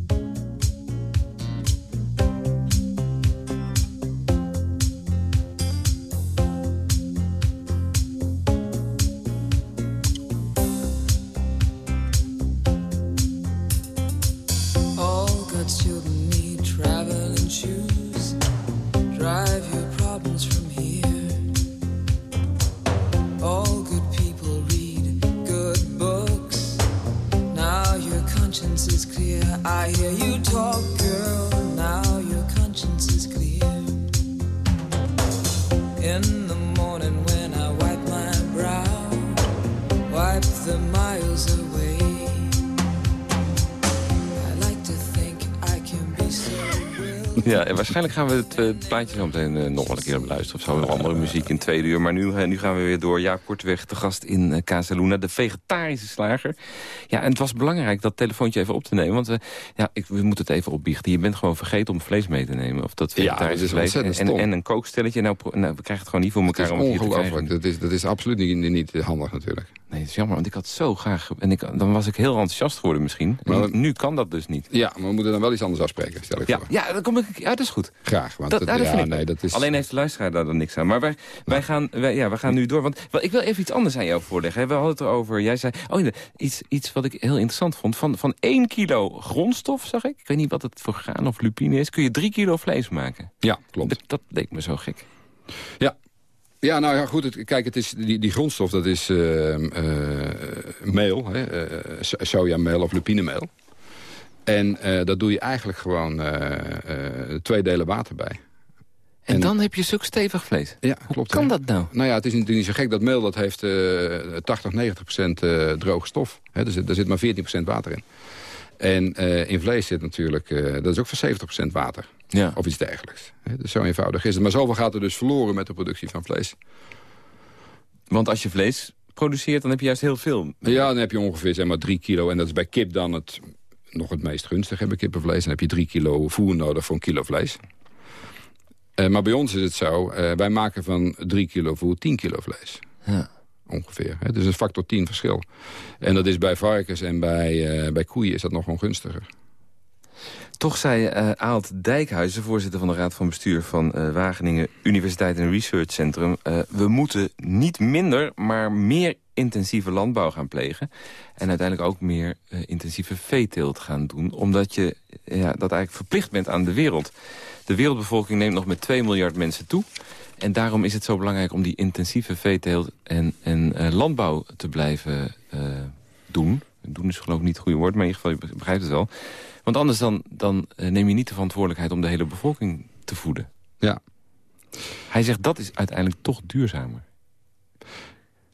Waarschijnlijk gaan we het, eh, het plaatje zo meteen eh, nog wel een keer beluisteren. Of zo, nog andere muziek in tweede uur. Maar nu, eh, nu gaan we weer door. Ja, Kortweg te gast in uh, Casaluna, de vegetarische slager. Ja, en het was belangrijk dat telefoontje even op te nemen. Want ja, ik, we moeten het even opbiechten. Je bent gewoon vergeten om vlees mee te nemen. Of dat Ja, vegetarische dat is vlees. En, stom. en een kookstelletje. Nou, nou, we krijgen het gewoon niet voor elkaar om het hier te krijgen. Dat is, dat is absoluut niet, niet handig natuurlijk. Nee, het is jammer, want ik had zo graag... En ik, dan was ik heel enthousiast geworden misschien. Maar Maar- nu kan dat dus niet. Ja, maar we moeten dan wel iets anders afspreken, stel ik Ja, voor. ja, dan kom ik, ja dat is goed. Graag, want Dat, dat, ja, dat ja, vind ik nee, dat is... Alleen heeft de luisteraar daar dan niks aan. Maar wij, wij, gaan, wij, ja, wij gaan nu door. Want wel, ik wil even iets anders aan jou voorleggen. hè. We hadden het erover. Jij zei oh, ja, iets, iets wat ik heel interessant vond. Van, van 1 kilo grondstof, zag ik. Ik weet niet wat het voor graan of lupine is. Kun je 3 kilo vlees maken. Ja, klopt. Dat, dat leek me zo gek. Ja. Ja, nou ja, goed. Het, kijk, het is, die, die grondstof, dat is eh, eh, meel, hè, eh, so- sojameel of lupinemeel. En eh, dat doe je eigenlijk gewoon eh, eh, twee delen water bij. En, En- dan heb je zulk stevig vlees. Ja, Hoe klopt. kan dat nou? Nou ja, het is natuurlijk niet zo gek. Dat meel dat heeft eh 80, 90 procent droge stof. Hè, er, zit, er zit maar 14 procent water in. En in vlees zit natuurlijk, dat is ook voor 70 procent water. Ja. Of iets dergelijks. Hè, Dus zo eenvoudig is het. Maar zoveel gaat er dus verloren met de productie van vlees. Want als je vlees produceert, dan heb je juist heel veel. Ja, dan heb je ongeveer zeg maar 3 kilo. En dat is bij kip dan het, nog het meest gunstig hebben kippenvlees. Dan heb je 3 kilo voer nodig voor een kilo vlees. Eh, maar bij ons is het zo, eh, wij maken van 3 kilo voer 10 kilo vlees. Ja. Ongeveer. Hè? Dus een factor 10 verschil. En dat is bij varkens en bij, eh, bij koeien is dat nog ongunstiger. Toch zei Aalt Dijkhuizen, voorzitter van de Raad van Bestuur van Wageningen Universiteit en Research Centrum... we moeten niet minder, maar meer intensieve landbouw gaan plegen. En uiteindelijk ook meer eh, intensieve veeteelt gaan doen. Omdat je eh, ja, dat eigenlijk verplicht bent aan de wereld. De wereldbevolking neemt nog met 2 miljard mensen toe. En daarom is het zo belangrijk om die intensieve veeteelt en, en eh, landbouw te blijven doen. Doen is geloof ik niet het goede woord, maar in ieder geval, je begrijpt het wel. Want anders dan, dan neem je niet de verantwoordelijkheid om de hele bevolking te voeden. Ja. Hij zegt dat is uiteindelijk toch duurzamer.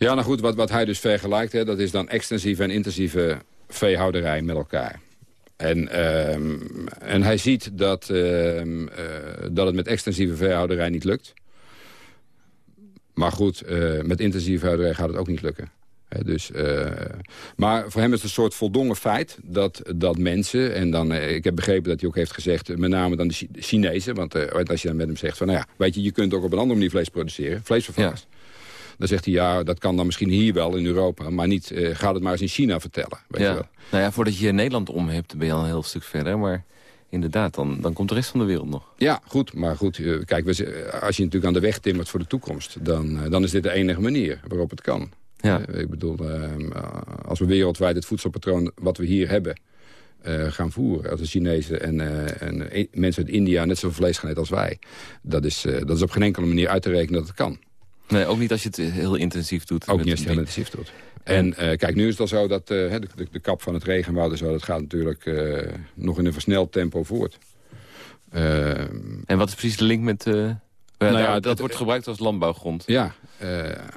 Ja, nou goed, wat, wat hij dus vergelijkt, hè, dat is dan extensieve en intensieve veehouderij met elkaar. En, ehm, en hij ziet dat, ehm, eh, dat het met extensieve veehouderij niet lukt. Maar goed, eh, met intensieve houderij gaat het ook niet lukken. Dus, eh, maar voor hem is het een soort voldongen feit dat, dat mensen... en dan, ik heb begrepen dat hij ook heeft gezegd... met name dan de Chi- de Chinezen, want als je dan met hem zegt... van nou ja, weet je, je kunt ook op een andere manier vlees produceren, vleesvervangers. Dan zegt hij, ja, dat kan dan misschien hier wel in Europa... maar niet, eh, ga het maar eens in China vertellen. Weet je wel. Nou ja, voordat je hier Nederland om hebt, ben je al een heel stuk verder. Maar inderdaad, dan, dan komt de rest van de wereld nog. Ja, goed. Maar goed, eh, kijk, we, z- als je natuurlijk aan de weg timmert voor de toekomst... dan, eh, dan is dit de enige manier waarop het kan. Ja. Eh, ik bedoel, eh, als we wereldwijd het voedselpatroon wat we hier hebben... eh, gaan voeren, als de Chinezen en, eh, en eh, mensen uit India net zoveel vlees gaan eten als wij... Dat is, eh, dat is op geen enkele manier uit te rekenen dat het kan. Nee, ook niet als je het heel intensief doet. Ook niet als je het heel intensief doet. En eh, kijk, nu is het al zo dat eh, de, de, kap van het regenwoud... en zo, dat gaat natuurlijk eh, nog in een versneld tempo voort. Eh, En wat is precies de link met... Nou ja, dat het- wordt gebruikt als landbouwgrond. Ja,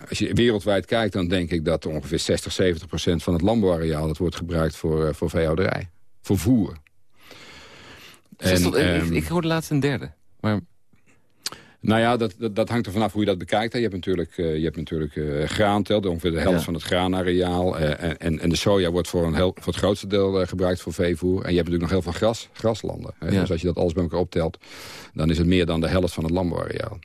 als je wereldwijd kijkt, dan denk ik dat ongeveer 60, 70 procent van het landbouwareaal... dat wordt gebruikt voor, voor veehouderij, voor voer. Zes tot- eh, ehm, ik, ik hoorde laatst een derde. Maar nou ja, dat, dat, dat hangt er vanaf hoe je dat bekijkt. Hè. Je hebt natuurlijk, eh, je hebt natuurlijk eh, graanteelt, ongeveer de helft Ja. van het graanareaal. eh, en- en, de soja wordt voor, een heel, voor het grootste deel gebruikt voor veevoer. En je hebt natuurlijk nog heel veel gras, graslanden. Hè. Ja. Dus als je dat alles bij elkaar optelt, dan is het meer dan de helft van het landbouwareaal.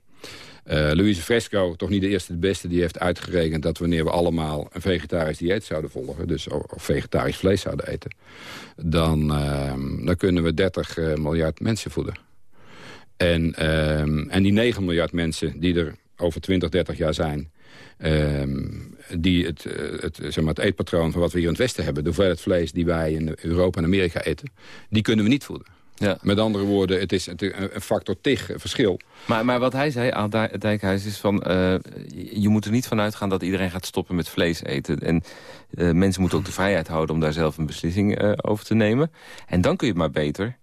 Eh Louise Fresco, toch niet de eerste de beste, die heeft uitgerekend dat wanneer we allemaal een vegetarisch dieet zouden volgen, dus of vegetarisch vlees zouden eten, dan, ehm, dan kunnen we 30 eh, miljard mensen voeden. En, ehm, en die 9 miljard mensen die er over 20, 30 jaar zijn... ehm, die het, eh, het, zeg maar, het eetpatroon van wat we hier in het Westen hebben... de hoeveelheid vlees die wij in Europa en Amerika eten... die kunnen we niet voeden. Ja. Met andere woorden, het is een factor tig verschil. Maar, maar wat hij zei, Aal Dij- Dijkhuis, is van... eh, je moet er niet van uitgaan dat iedereen gaat stoppen met vlees eten. En eh, mensen moeten ook de vrijheid houden om daar zelf een beslissing over te nemen. En dan kun je maar beter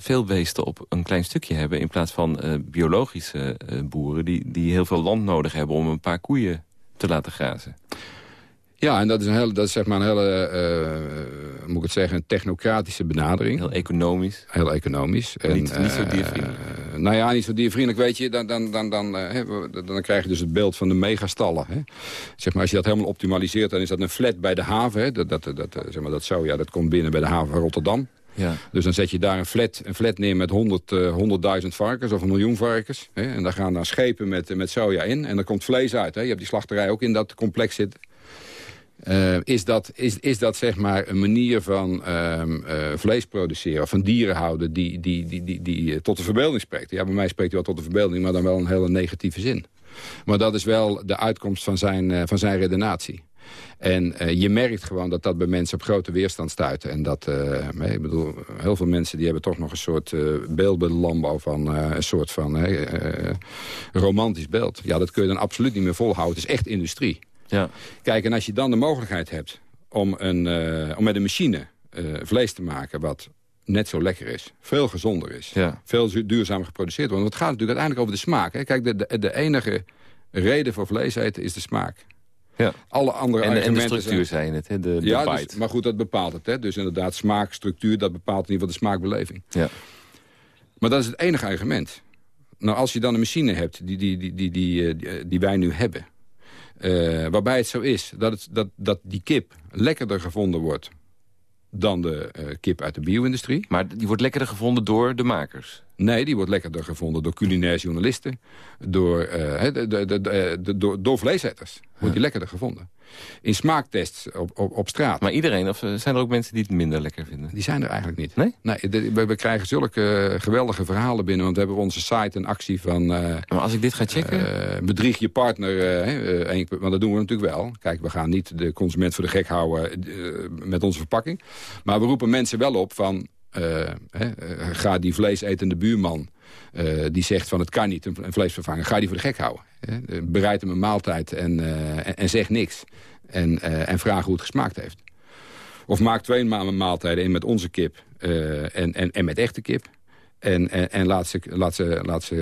veel beesten op een klein stukje hebben... in plaats van eh, biologische eh, boeren die, die heel veel land nodig hebben... om een paar koeien te laten grazen. Ja, en dat is, een hele, dat is zeg maar een hele, eh, moet ik het zeggen, een technocratische benadering. Heel economisch. Heel economisch. Niet- niet zo diervriendelijk. nou ja, niet zo diervriendelijk. Weet je, dan, dan, dan, dan, dan krijg je dus het beeld van de megastallen. Hè. Zeg maar, als je dat helemaal optimaliseert, dan is dat een flat bij de haven. Hè. Dat, dat, dat, zeg maar, dat, zo, ja, dat komt binnen bij de haven van Rotterdam. Ja. Dus dan zet je daar een flat, een flat neer met 100, eh, 100.000 varkens of een miljoen varkens. Hè. En daar gaan dan schepen met, met soja in. En er komt vlees uit. Hè. Je hebt die slachterij ook in dat complex zitten. Eh, is, dat, is, is dat zeg maar een manier van ehm, eh, vlees produceren, van dieren houden... die, die, die, die, die eh, tot de verbeelding spreekt? Ja, bij mij spreekt hij wel tot de verbeelding, maar dan wel een hele negatieve zin. Maar dat is wel de uitkomst van zijn, van zijn redenatie. En je merkt gewoon dat dat bij mensen op grote weerstand stuit. En dat, ik bedoel, heel veel mensen die hebben toch nog een soort beeld bij de landbouw van een soort van romantisch beeld. Ja, dat kun je dan absoluut niet meer volhouden. Het is echt industrie. Ja. Kijk, en als je dan de mogelijkheid hebt om, een, uh, om met een machine uh, vlees te maken... wat net zo lekker is, veel gezonder is, ja. veel duurzamer geproduceerd wordt. Want het gaat natuurlijk uiteindelijk over de smaak. Hè? Kijk, de, de, de, enige reden voor vlees eten is de smaak. Ja. Alle andere en, en de structuur zijn, het, hè? de, de ja, dus, maar goed, dat bepaalt het. Hè? Dus inderdaad, smaak, structuur, dat bepaalt in ieder geval de smaakbeleving. Ja. Maar dat is het enige argument. Nou, als je dan een machine hebt die, die, die, die, die, die, die wij nu hebben... Uh, waarbij het zo is dat, het, dat, dat die kip lekkerder gevonden wordt dan de uh, kip uit de bio-industrie. Maar die wordt lekkerder gevonden door de makers? Nee, die wordt lekkerder gevonden door culinaire journalisten. Door, de, de, de, door, door vleesetters wordt die lekkerder gevonden. In smaaktests op, op, op straat. Maar iedereen, of zijn er ook mensen die het minder lekker vinden? Die zijn er eigenlijk niet. Nee? Nee, we, we, krijgen zulke geweldige verhalen binnen. Want we hebben op onze site een actie van... Uh, maar als ik dit ga checken? Uh, bedrieg je partner. Uh, want dat doen we natuurlijk wel. Kijk, we gaan niet de consument voor de gek houden met onze verpakking. Maar we roepen mensen wel op van... ga die vleesetende buurman... die zegt van het kan niet, een, vleesvervanger. Ga die voor de gek houden. bereid hem een maaltijd en, en, en zeg niks. En, en vraag hoe het gesmaakt heeft. Of maak twee maaltijden in met onze kip en, en, en met echte kip. En, en, en laat ze, laat ze, laat ze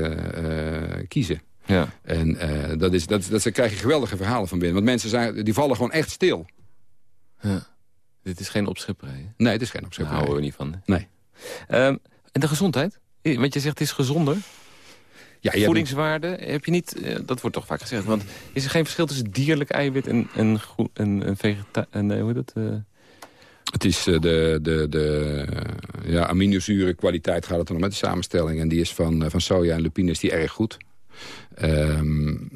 uh, kiezen. Ja. En uh, dat is, dat, dat, daar krijg je geweldige verhalen van binnen. Want mensen zijn, die vallen gewoon echt stil. Ja. Dit is geen opschipperij. Nee, het is geen opschipperij. Daar houden we niet van. Nee. Um, en de gezondheid? Want je zegt het is gezonder. Ja, Voedingswaarde, heb je niet, uh, dat wordt toch vaak gezegd. Want is er geen verschil tussen dierlijk eiwit en, en, en, en, vegeta en hoe heet dat? Het is de, de, de ja, aminozuren kwaliteit gaat het dan om met de samenstelling. En die is van, van soja en lupine is die erg goed. Um,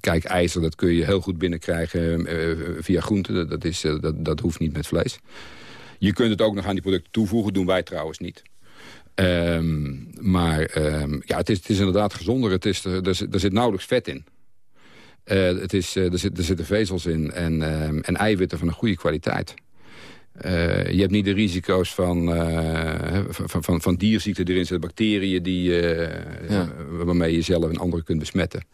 kijk, ijzer, dat kun je heel goed binnenkrijgen uh, via groenten. Dat, is, uh, dat, dat hoeft niet met vlees. Je kunt het ook nog aan die producten toevoegen, doen wij trouwens niet. Um, maar um, ja, het is, het is inderdaad gezonder. Het is, er, er zit nauwelijks vet in. Uh, het is, er, zit, er zitten vezels in en, en eiwitten van een goede kwaliteit. Uh, je hebt niet de risico's van, uh, van, van, van dierziekten erin zitten, bacteriën die, ja. waarmee je zelf en anderen kunt besmetten.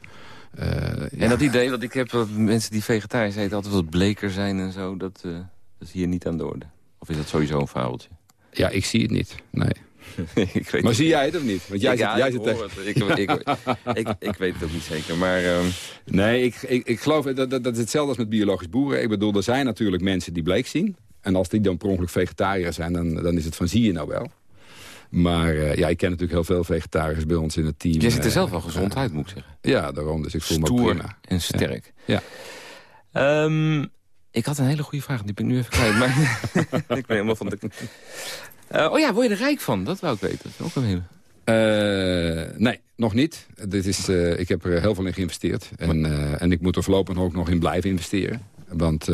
En ja. dat idee, dat ik heb dat mensen die vegetarisch eten altijd wat bleker zijn en zo, dat, dat is hier niet aan de orde. Of is dat sowieso een fabeltje? Ja, ik zie het niet, nee. ik weet maar zie jij het of niet? Want jij ja, zit, jij ik, zit het. Ik, ik, ik, ik, weet het ook niet zeker. Maar, uh... Nee, ik, ik, ik geloof dat, dat, dat is hetzelfde als met biologisch boeren. Ik bedoel, er zijn natuurlijk mensen die bleek zien. En als die dan per ongeluk vegetariër zijn, dan, dan is het van zie je nou wel. Maar uh, ja, ik ken natuurlijk heel veel vegetariërs bij ons in het team. Je ziet er zelf wel gezond uit, moet ik zeggen. Ja, daarom. Dus ik voel Stoer me prima. en sterk. Ja. ja. Um, ik had een hele goede vraag, die ben ik nu even kwijt. maar ik ben helemaal van de... Oh ja, word je er rijk van? Dat wou ik weten. Dat is ook een hele... Uh, nee, nog niet. Dit is, uh, ik heb er heel veel in geïnvesteerd. En, uh, en ik moet er voorlopig ook nog in blijven investeren. Want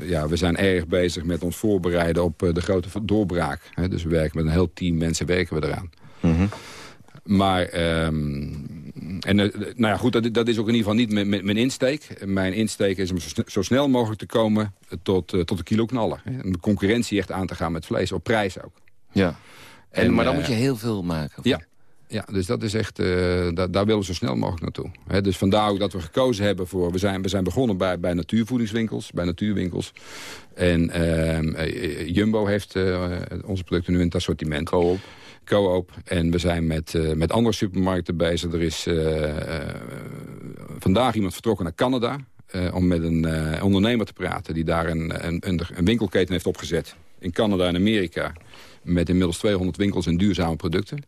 ja, we zijn erg bezig met ons voorbereiden op de grote doorbraak. Hè? Dus we werken met een heel team mensen werken we eraan. Mm -hmm. Maar, um, en, nou ja, goed, dat, dat, is ook in ieder geval niet mijn, mijn insteek. Mijn insteek is om zo, zo snel mogelijk te komen tot, uh, tot de kilo knallen. Hè? En de concurrentie echt aan te gaan met vlees, op prijs ook. Ja, en, en maar dan moet je heel veel maken. Ja, ja, dus dat is echt, uh, da daar willen we zo snel mogelijk naartoe. He, dus vandaar ook dat we gekozen hebben voor... We zijn, we zijn begonnen bij, bij natuurvoedingswinkels, bij natuurwinkels. En uh, Jumbo heeft uh, onze producten nu in het assortiment. Coop. Co-op. En we zijn met, met andere supermarkten bezig. Er is vandaag iemand vertrokken naar Canada... om met een ondernemer te praten... die daar een, een, een winkelketen heeft opgezet. In Canada en Amerika. Met inmiddels 200 winkels en duurzame producten.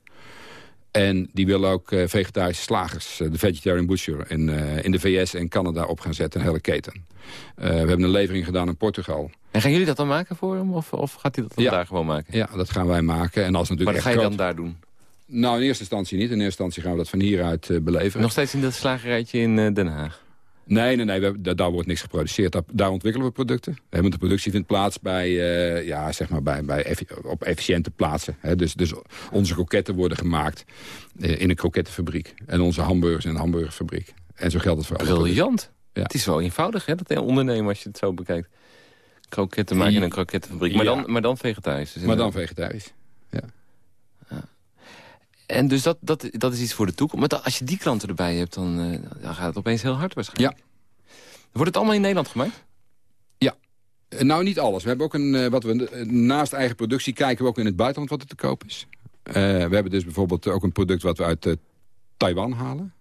En die willen ook uh, vegetarische slagers, uh, de Vegetarian Butcher, in, uh, in de VS en Canada op gaan zetten, een hele keten. we hebben een levering gedaan in Portugal. En gaan jullie dat dan maken voor hem, of, of gaat hij dat dan ja. daar gewoon maken? Ja, dat gaan wij maken. En als natuurlijk maar dat ga je dan daar doen? Nou, in eerste instantie niet. In eerste instantie gaan we dat van hieruit beleven. Nog steeds in dat slagerijtje in Den Haag? Nee, nee, nee, we daar, daar wordt niks geproduceerd. Daar, daar ontwikkelen we producten. We hebben de productie vindt plaats bij, eh, ja, zeg maar bij, bij effi- op efficiënte plaatsen. Hè. Dus, dus onze kroketten worden gemaakt eh, in een krokettenfabriek. En onze hamburgers in een hamburgerfabriek. En zo geldt het voor alle producten. Briljant. Ja. Het is wel eenvoudig, hè, dat ondernemen als je het zo bekijkt. Kroketten maken in een krokettenfabriek. Maar, Ja. dan, maar dan vegetarisch. Dus Maar dan vegetarisch. En dus dat, dat, dat is iets voor de toekomst. Maar als je die klanten erbij hebt, dan, eh, dan gaat het opeens heel hard waarschijnlijk. Wordt het allemaal in Nederland gemaakt? Eh, Nou, niet alles. We hebben ook een, eh, wat we, naast eigen productie kijken we ook in het buitenland wat er te koop is. We hebben dus bijvoorbeeld ook een product wat we uit Taiwan halen.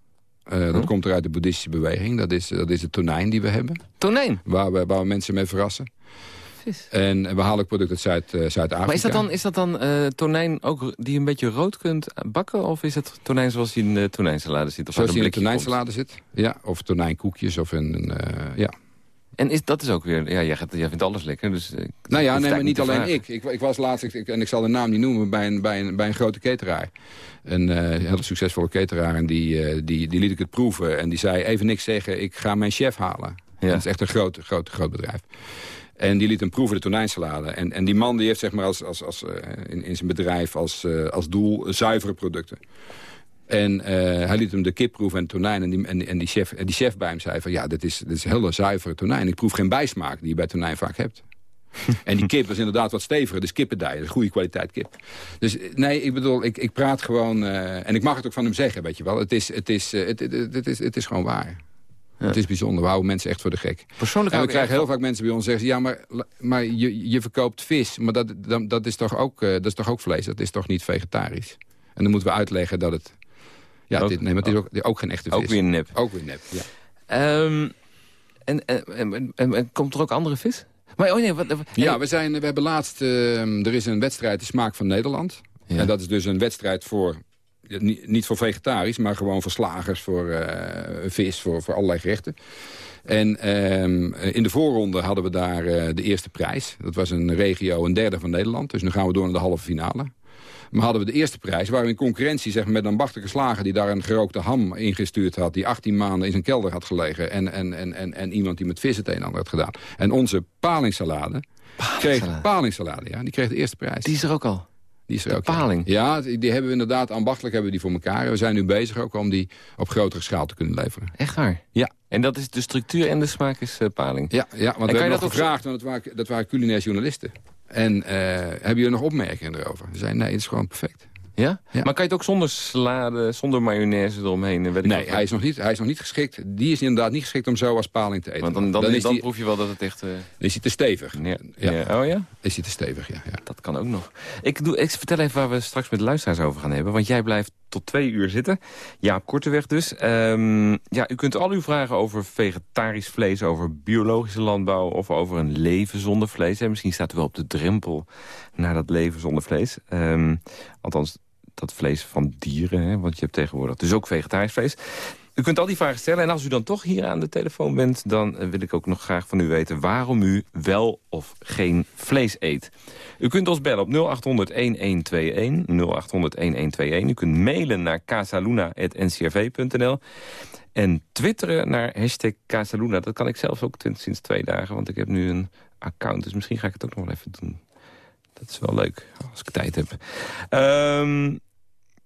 Dat Hm? komt er uit de boeddhistische beweging. Dat is, dat is het tonijn die we hebben. Tonijn. Waar we, waar we mensen mee verrassen. Vis. En we halen ook product uit Zuid, eh, Zuid-Afrika. Maar is dat dan, is dat dan eh, tonijn ook die je een beetje rood kunt bakken? Of is het tonijn zoals die in de tonijnsalade zit? Of Zoals die in een de tonijnsalade zit. Ja, of tonijnkoekjes. Of een, eh, ja. En is, dat is ook weer... Ja, jij, gaat, jij vindt alles lekker, dus... ik Nou ja, nee, maar niet alleen ik. ik. Ik was laatst, ik, en ik zal de naam niet noemen, bij een, bij een, bij een grote cateraar. Een eh, hele succesvolle cateraar. En die, die, die liet ik het proeven. En die zei, even niks zeggen, ik ga mijn chef halen. Ja. Dat is echt een groot, groot, groot bedrijf. En die liet hem proeven de tonijnsalade. En, en die man die heeft zeg maar als, als, als, eh, in, in zijn bedrijf als, eh, als doel zuivere producten. En eh, hij liet hem de kip proeven en tonijn. En die, en, die- en die, chef, en die chef bij hem zei van... ja, dit is, dit is hele zuivere tonijn. Ik proef geen bijsmaak die je bij tonijn vaak hebt. en die kip was inderdaad wat steviger. Dus kippendij, dus goede kwaliteit kip. Dus nee, ik bedoel, ik, ik praat gewoon... en ik mag het ook van hem zeggen, weet je wel. Het is, het is, het, het is, het is gewoon waar. Het is bijzonder. We houden mensen echt voor de gek. Persoonlijk En we krijgen heel vaak mensen bij ons zeggen... ja, maar, maar je, je verkoopt vis, maar dat, dat, dat, is toch ook, eh, dat is toch ook vlees? Dat is toch niet vegetarisch? En dan moeten we uitleggen dat het... Ja, Ook- dit, nee, maar het is ook, ook geen echte vis. Ook weer nep. Ook weer nep, ja. Ehm, en, en, en, en- en komt er ook andere vis? Maar oh nee, wat, Ja, we, zijn, we hebben laatst... eh, er is een wedstrijd, de Smaak van Nederland. Ja. En dat is dus een wedstrijd voor... Niet, voor vegetarisch, maar gewoon voor slagers, voor eh, vis, voor, voor allerlei gerechten. En ehm, in de voorronde hadden we daar eh, de eerste prijs. Dat was een regio, een derde van Nederland. Dus nu gaan we door naar de halve finale. Maar hadden we de eerste prijs, waren we in concurrentie zeg maar, met een ambachtelijke slager... die daar een gerookte ham ingestuurd had... die 18 maanden in zijn kelder had gelegen... en, en, en, en, en iemand die met vis het een en ander had gedaan. En onze palingsalade, kreeg palingsalade, ja, die kreeg de eerste prijs. Die is er ook al. Die is er ook. paling? Ja, die hebben we inderdaad, ambachtelijk hebben we die voor elkaar. We zijn nu bezig ook om die op grotere schaal te kunnen leveren. Echt waar? Ja. En dat is de structuur en de smaak is eh, paling? Ja, ja want kan we hebben dat nog gevraagd, want dat waren, dat waren culinair journalisten. En eh, hebben jullie nog opmerkingen erover? Ze zeiden, nee, het is gewoon perfect. Ja? Ja. Maar kan je het ook zonder salade, zonder mayonaise eromheen? en Weet ik Nee, hij is, nog niet, hij is nog niet geschikt. Die is inderdaad niet geschikt om zo als paling te eten. Want dan, dan, is, dan die, proef je wel dat het echt... dan is hij te stevig. ja. Ja. Oh ja? Is hij te stevig, ja. ja. Dat kan ook nog. Ik, doe, ik vertel even waar we straks met de luisteraars over gaan hebben. Want jij blijft tot twee uur zitten. Jaap Korteweg dus. Ehm, ja, u kunt al uw vragen over vegetarisch vlees, over biologische landbouw... of over een leven zonder vlees. En misschien staat u wel op de drempel naar dat leven zonder vlees. Ehm, althans, dat vlees van dieren, hè, want je hebt tegenwoordig dus ook vegetarisch vlees. U kunt al die vragen stellen en als u dan toch hier aan de telefoon bent... dan eh, wil ik ook nog graag van u weten waarom u wel of geen vlees eet. U kunt ons bellen op 0800-1121, 0800-1121. U kunt mailen naar casaluna.ncrv.nl en twitteren naar hashtag Casaluna. Dat kan ik zelf ook sinds twee dagen, want ik heb nu een account. Dus misschien ga ik het ook nog wel even doen. Dat is wel leuk, als ik tijd heb. Ehm,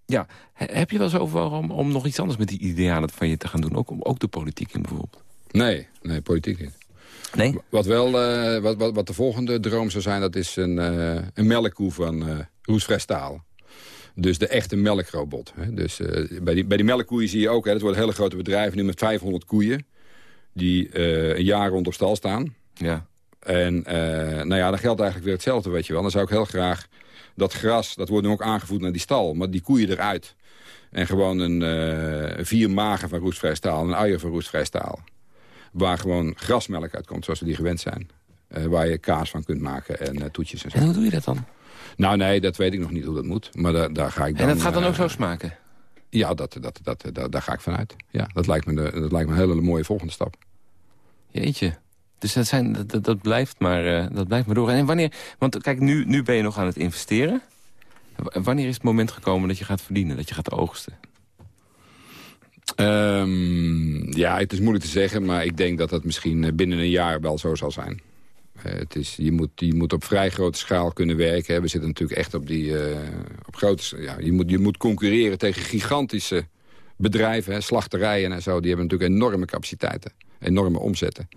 ja, He- heb je wel eens overwogen om, om nog iets anders met die idealen van je te gaan doen? Ook, om, ook de politiek in bijvoorbeeld? Nee, nee, politiek niet. Nee? Wat, wel, eh, wat, wat, wat de volgende droom zou zijn, dat is een, eh, een melkkoe van eh roestvrij staal. Dus de echte melkrobot. Hè. Dus, bij, die, bij die melkkoeien zie je ook, hè, dat worden hele grote bedrijven nu met 500 koeien... die een jaar rond op stal staan. Ja. En eh, nou ja, dan geldt eigenlijk weer hetzelfde, weet je wel. Dan zou ik heel graag dat gras, dat wordt nu ook aangevoerd naar die stal... maar die koeien eruit. En gewoon een eh, vier magen van roestvrij staal, een uier van roestvrij staal. Waar gewoon grasmelk uitkomt, zoals we die gewend zijn. Eh, waar je kaas van kunt maken en toetjes en zo. En hoe doe je dat dan? Nou nee, dat weet ik nog niet hoe dat moet. Maar daar, daar ga ik dan... en dat gaat dan ook zo smaken? Ja, dat, dat, dat, dat, daar ga ik vanuit. Ja, dat lijkt me, de, dat lijkt me een hele mooie volgende stap. Jeetje. Dus dat, zijn, dat- dat, blijft maar, eh, dat blijft maar door. En wanneer, want kijk, nu, nu ben je nog aan het investeren. Wanneer is het moment gekomen dat je gaat verdienen, dat je gaat oogsten? Ehm, ja, het is moeilijk te zeggen, maar ik denk dat dat misschien eh, binnen een jaar wel zo zal zijn. Eh, het is, je, moet, je moet op vrij grote schaal kunnen werken. hè. We zitten natuurlijk echt op die... op grote, ja, je, moet, je moet concurreren tegen gigantische bedrijven, hè, slachterijen en zo. Die hebben natuurlijk enorme capaciteiten, enorme omzetten.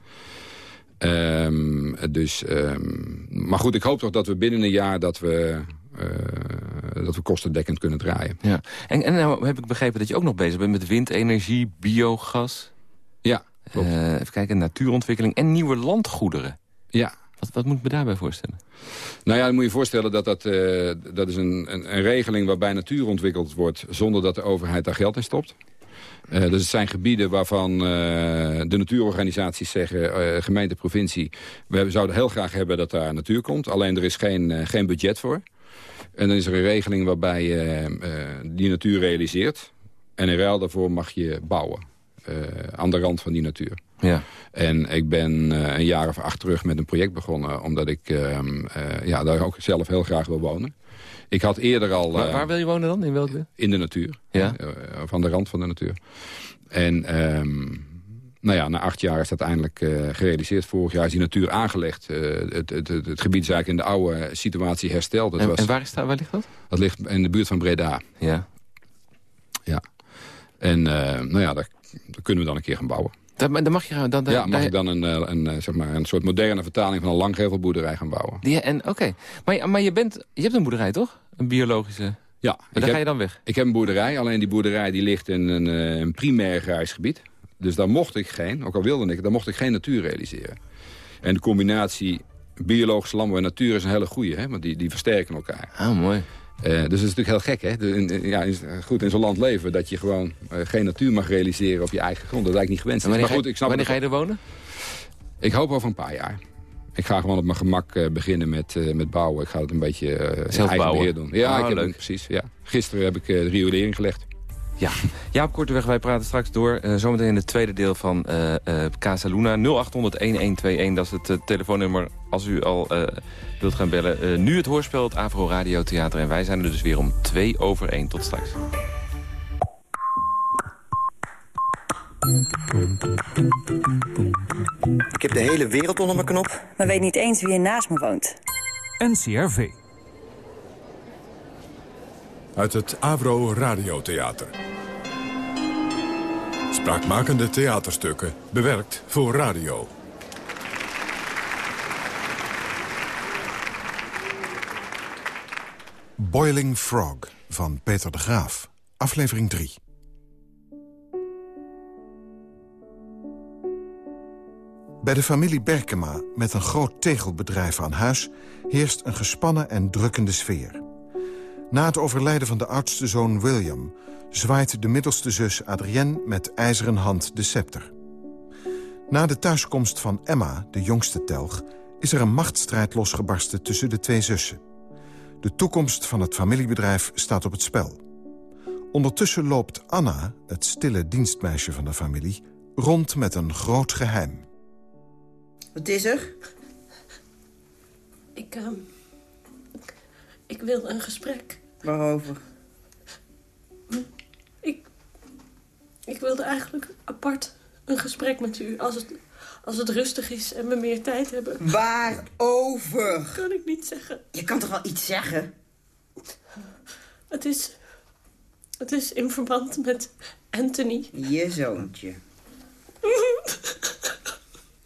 Ehm, dus, ehm, maar goed, ik hoop toch dat we binnen een jaar dat we, eh, dat we kostendekkend kunnen draaien. Ja. En, en nou heb ik begrepen dat je ook nog bezig bent met windenergie, biogas... Ja, klopt. eh, even kijken, natuurontwikkeling en nieuwe landgoederen. ja. Wat, wat moet ik me daarbij voorstellen? Nou ja, dan moet je je voorstellen dat dat, eh, dat is een, een, een regeling waarbij natuur ontwikkeld wordt... zonder dat de overheid daar geld in stopt. Eh, dus het zijn gebieden waarvan eh, de natuurorganisaties zeggen... eh, gemeente, provincie, we zouden heel graag hebben dat daar natuur komt. Alleen er is geen, geen budget voor. En dan is er een regeling waarbij je die natuur realiseert. En in ruil daarvoor mag je bouwen. aan de rand van die natuur. Ja. En ik ben een jaar of acht terug met een project begonnen... omdat ik ehm, eh, ja, daar ook zelf heel graag wil wonen. Ik had eerder al... Waar, eh, waar wil je wonen dan? In welke? in de natuur. Ja. Eh, van de rand van de natuur. En ehm, nou ja, na acht jaar is dat eindelijk eh, gerealiseerd. Vorig jaar is die natuur aangelegd. Eh, het, het, het, gebied is eigenlijk in de oude situatie hersteld. En, was, en waar, is dat, waar ligt dat? Dat ligt in de buurt van Breda. Ja. Ja. En eh, nou ja, daar, daar kunnen we dan een keer gaan bouwen. Dan, dan mag je... Dan, dan, ja, mag ik dan een, eh, een, eh, zeg maar, een soort moderne vertaling van een langgevelboerderij gaan bouwen? Ja, en oké. Maar, je- maar je, bent, je hebt een boerderij, toch? Een biologische... Ja, ik daar ga je dan weg? ik heb een boerderij. Alleen die boerderij die ligt in een, eh, een primair grijs gebied. Dus daar mocht ik geen, ook al wilde ik, daar mocht ik geen natuur realiseren. En de combinatie biologische landbouw en natuur is een hele goede, hè? want die, die versterken elkaar. Ah, mooi. Eh, dus het is natuurlijk heel gek, hè? De- in- in- ja, goed in zo'n land leven dat je gewoon eh, geen natuur mag realiseren op je eigen grond. Dat lijkt niet gewenst. Wanneer Maar goed, ik snap wanneer ga je er wonen? Ik hoop over een paar jaar. Ik ga gewoon op mijn gemak eh, beginnen met, met bouwen. Ik ga het een beetje eh in eigen bouwen? beheer doen. Ja, ik heb leuk. precies. Ja. Gisteren heb ik de riolering gelegd. Ja. Jaap Korteweg, wij praten straks door. eh, zometeen in het tweede deel van eh eh Casa Luna. 0800-1121, dat is het telefoonnummer als u al eh, wilt gaan bellen. Eh, nu het hoorspel, het Avro Radio Theater. En wij zijn er dus weer om twee over één. Tot straks. Ik heb de hele wereld onder mijn knop. maar weet niet eens wie er naast me woont. NCRV. Uit het Avro Radiotheater. Spraakmakende theaterstukken, bewerkt voor radio. Boiling Frog van Peter de Graaf. Aflevering 3. Bij de familie Berkema, met een groot tegelbedrijf aan huis... heerst een gespannen en drukkende sfeer. Na het overlijden van de oudste zoon William... zwaait de middelste zus Adrienne met ijzeren hand de scepter. Na de thuiskomst van Emma, de jongste telg... is er een machtsstrijd losgebarsten tussen de twee zussen. De toekomst van het familiebedrijf staat op het spel. Ondertussen loopt Anna, het stille dienstmeisje van de familie... rond met een groot geheim. Wat is er? Ik, ehm, ik wil een gesprek. Waarover? Ik, ik wilde eigenlijk apart een gesprek met u. Als het, als het rustig is en we meer tijd hebben, Waarover? kan ik niet zeggen. Je kan toch wel iets zeggen? Het is, het is in verband met Anthony. Je zoontje.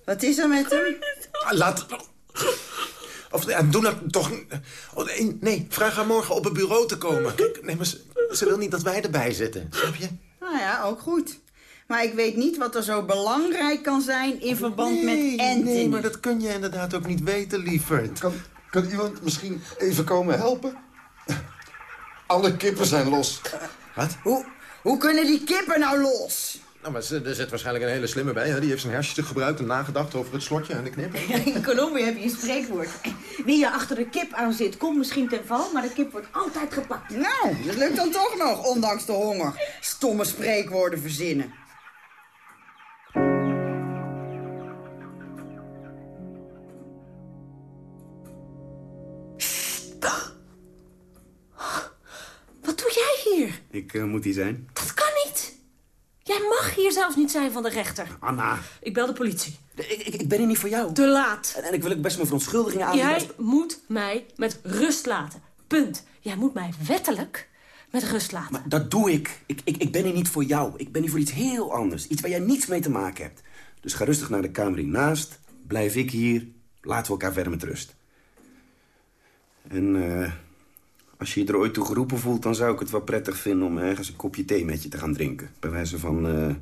Wat is er met hem? Laat... Of ja, doe dat toch... Oh, nee, nee, vraag haar morgen op het bureau te komen. Kijk, nee, maar ze, ze wil niet dat wij erbij zitten. Snap je? Nou ja, ook goed. Maar ik weet niet wat er zo belangrijk kan zijn in verband nee, met Anthony. Nee, maar dat kun je inderdaad ook niet weten, lieverd. Kan, kan iemand misschien even komen helpen? Alle kippen zijn los. Wat? Hoe, hoe kunnen die kippen nou los? Nou, maar ze- er zit waarschijnlijk een hele slimme bij. Hè? Die heeft zijn hersens gebruikt en nagedacht over het slotje en de knipper. In Colombia heb je een spreekwoord. Wie er achter de kip aan zit, komt misschien ten val, maar de kip wordt altijd gepakt. Nou, dat lukt dan toch nog, ondanks de honger. Stomme spreekwoorden verzinnen. Wat doe jij hier? Ik eh, moet die zijn. Dat kan hier zelfs niet zijn van de rechter. Anna, Ik bel de politie. ik, ik, ik ben hier niet voor jou. Te laat. En, en ik wil ook best mijn verontschuldigingen aanbieden. Jij moet mij met rust laten. Punt. Jij moet mij wettelijk met rust laten. Maar dat doe ik. Ik, ik. ik ben hier niet voor jou. Ik ben hier voor iets heel anders. Iets waar jij niets mee te maken hebt. Dus ga rustig naar de kamer hiernaast. Blijf ik hier. Laten we elkaar verder met rust. En eh, als je je er ooit toe geroepen voelt... dan zou ik het wel prettig vinden om ergens een kopje thee met je te gaan drinken. Bij wijze van eh,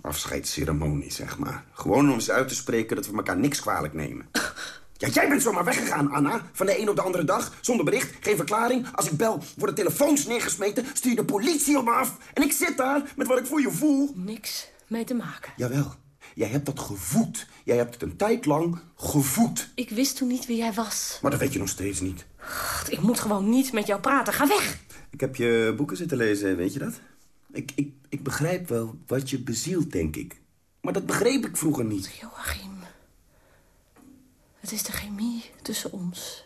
afscheidsceremonie, zeg maar. Gewoon om eens uit te spreken dat we elkaar niks kwalijk nemen. Ja, jij bent zomaar weggegaan, Anna. Van de een op de andere dag. Zonder bericht, geen verklaring. Als ik bel, worden telefoons neergesmeten. Stuur je de politie op me af. En ik zit daar met wat ik voor je voel. Niks mee te maken. Jawel. Jij hebt dat gevoed. Jij hebt het een tijd lang gevoed. Ik wist toen niet wie jij was. Maar dat weet je nog steeds niet. Ik moet gewoon niet met jou praten. Ga weg. Ik heb je boeken zitten lezen, weet je dat? Ik, ik, ik begrijp wel wat je bezielt, denk ik. Maar dat begreep ik vroeger niet. Joachim. Het is de chemie tussen ons.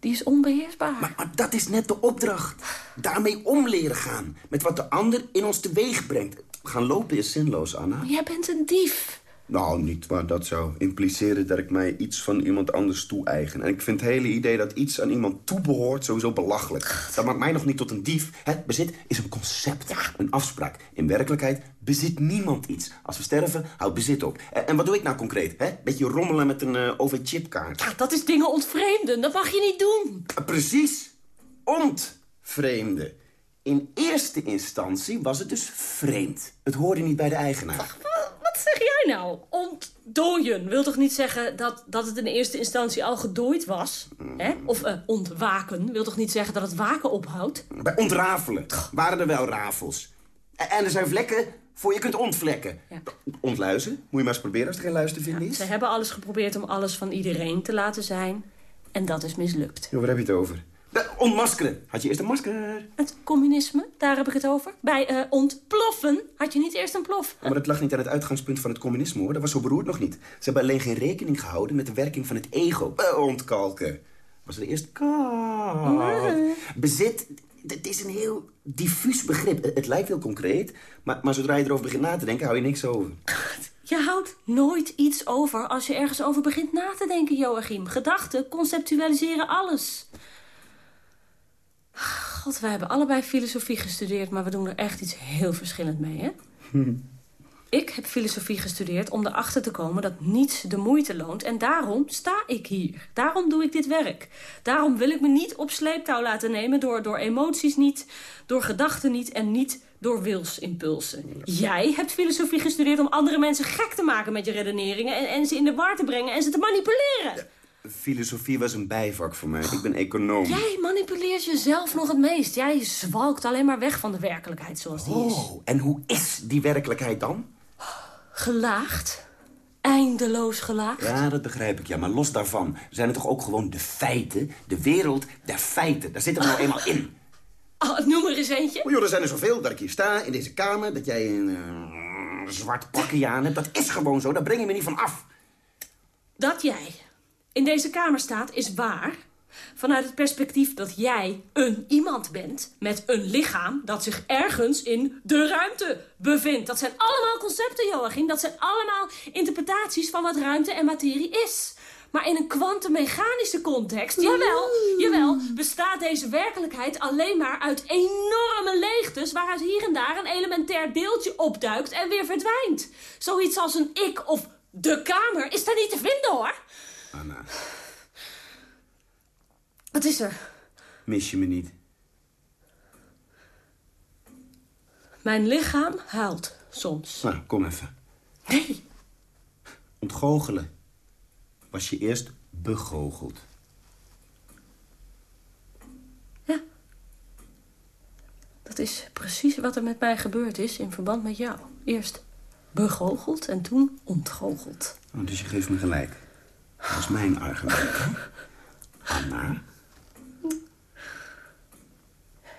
Die is onbeheersbaar. Maar, maar dat is net de opdracht. Daarmee om leren gaan. Met wat de ander in ons teweeg brengt. Gaan lopen is zinloos, Anna. Jij bent een dief. Nou, niet, maar dat zou impliceren dat ik mij iets van iemand anders toe-eigen. En ik vind het hele idee dat iets aan iemand toebehoort sowieso belachelijk. Dat maakt mij nog niet tot een dief. Het bezit is een concept, een afspraak. In werkelijkheid bezit niemand iets. Als we sterven, houdt bezit op. En, wat doe ik nou concreet? Hè? Beetje rommelen met een eh, OV-chipkaart. Ja, dat is dingen ontvreemden. Dat mag je niet doen. Uh, Precies. Ontvreemde. In eerste instantie was het dus vreemd. Het hoorde niet bij de eigenaar. Wat zeg jij nou? Ontdooien wil toch niet zeggen dat, dat het in eerste instantie al gedooid was? Hè? Of eh, ontwaken wil toch niet zeggen dat het waken ophoudt? Bij ontrafelen waren er wel rafels. En en er zijn vlekken voor je kunt ontvlekken. Ontluizen? Moet je maar eens proberen als er geen luis te vinden is. Ze hebben alles geprobeerd om alles van iedereen te laten zijn. En dat is mislukt. Jo, waar heb je het over? Ontmaskeren. Had je eerst een masker? Het communisme, daar heb ik het over. Bij eh, ontploffen had je niet eerst een plof. Maar dat lag niet aan het uitgangspunt van het communisme, hoor. Dat was zo beroerd nog niet. Ze hebben alleen geen rekening gehouden met de werking van het ego. Eh, ontkalken. Was er eerst kalk. Bezit, het is een heel diffuus begrip. Het- Het lijkt heel concreet, maar, maar zodra je erover begint na te denken, hou je niks over. Je houdt nooit iets over als je ergens over begint na te denken, Joachim. Gedachten conceptualiseren alles. God, wij hebben allebei filosofie gestudeerd, maar we doen er echt iets heel verschillend mee, hè? Ik heb filosofie gestudeerd om erachter te komen dat niets de moeite loont. En daarom sta ik hier. Daarom doe ik dit werk. Daarom wil ik me niet op sleeptouw laten nemen door, door emoties niet, door gedachten niet en niet door wilsimpulsen. Jij hebt filosofie gestudeerd om andere mensen gek te maken met je redeneringen... en, en ze in de war te brengen en ze te manipuleren. Filosofie was een bijvak voor mij. Ik ben econoom. Jij manipuleert jezelf nog het meest. Jij zwalkt alleen maar weg van de werkelijkheid zoals die is. Oh, en hoe is die werkelijkheid dan? Gelaagd. Eindeloos gelaagd. Ja, dat begrijp ik, ja. Maar los daarvan zijn er toch ook gewoon de feiten? De wereld der feiten. Daar zitten we nou eenmaal in. Oh, noem er eens eentje. Oh, joh, er zijn er zoveel dat ik hier sta in deze kamer... dat jij een eh, zwart pakje aan hebt. Dat is gewoon zo. Daar breng je me niet van af. Dat jij in deze kamer staat is waar... vanuit het perspectief dat jij een iemand bent... met een lichaam dat zich ergens in de ruimte bevindt. Dat zijn allemaal concepten, Joachim. Dat zijn allemaal interpretaties van wat ruimte en materie is. Maar in een kwantummechanische context, jawel, jawel, bestaat deze werkelijkheid alleen maar uit enorme leegtes... waaruit hier en daar een elementair deeltje opduikt en weer verdwijnt. Zoiets als een ik of de kamer is daar niet te vinden, hoor. Anna, Wat is er? mis je me niet? Mijn lichaam huilt soms. Nou, kom even. Nee. Ontgoochelen. Was je eerst begoocheld. Dat is precies wat er met mij gebeurd is in verband met jou. Eerst begoocheld en toen ontgoocheld. Oh, dus je geeft me gelijk. Dat is mijn argument. Anna,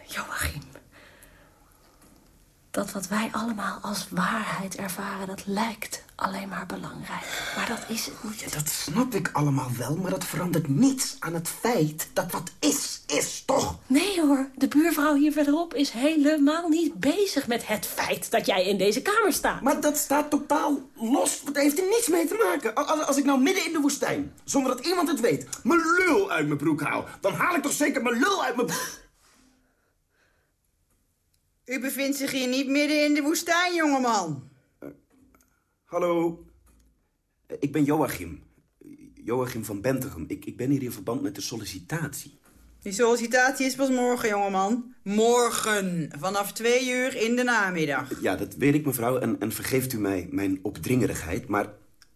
Joachim. Dat wat wij allemaal als waarheid ervaren, dat lijkt alleen maar belangrijk. Maar dat is het niet. Ja, dat snap ik allemaal wel, maar dat verandert niets aan het feit dat wat is, is, toch? Nee hoor, de buurvrouw hier verderop is helemaal niet bezig met het feit dat jij in deze kamer staat. Maar dat staat totaal los. Dat heeft er niets mee te maken. Als, als ik nou midden in de woestijn, zonder dat iemand het weet, mijn lul uit mijn broek haal, dan haal ik toch zeker mijn lul uit mijn broek. U bevindt zich hier niet midden in de woestijn, jongeman. Hallo, Eh, ik ben Joachim. Joachim van Bentegem. Ik, ik ben hier in verband met de sollicitatie. Die sollicitatie is pas morgen, jongeman. Morgen, vanaf twee uur in de namiddag. Ja, dat weet ik, mevrouw. En, en vergeeft u mij mijn opdringerigheid. Maar,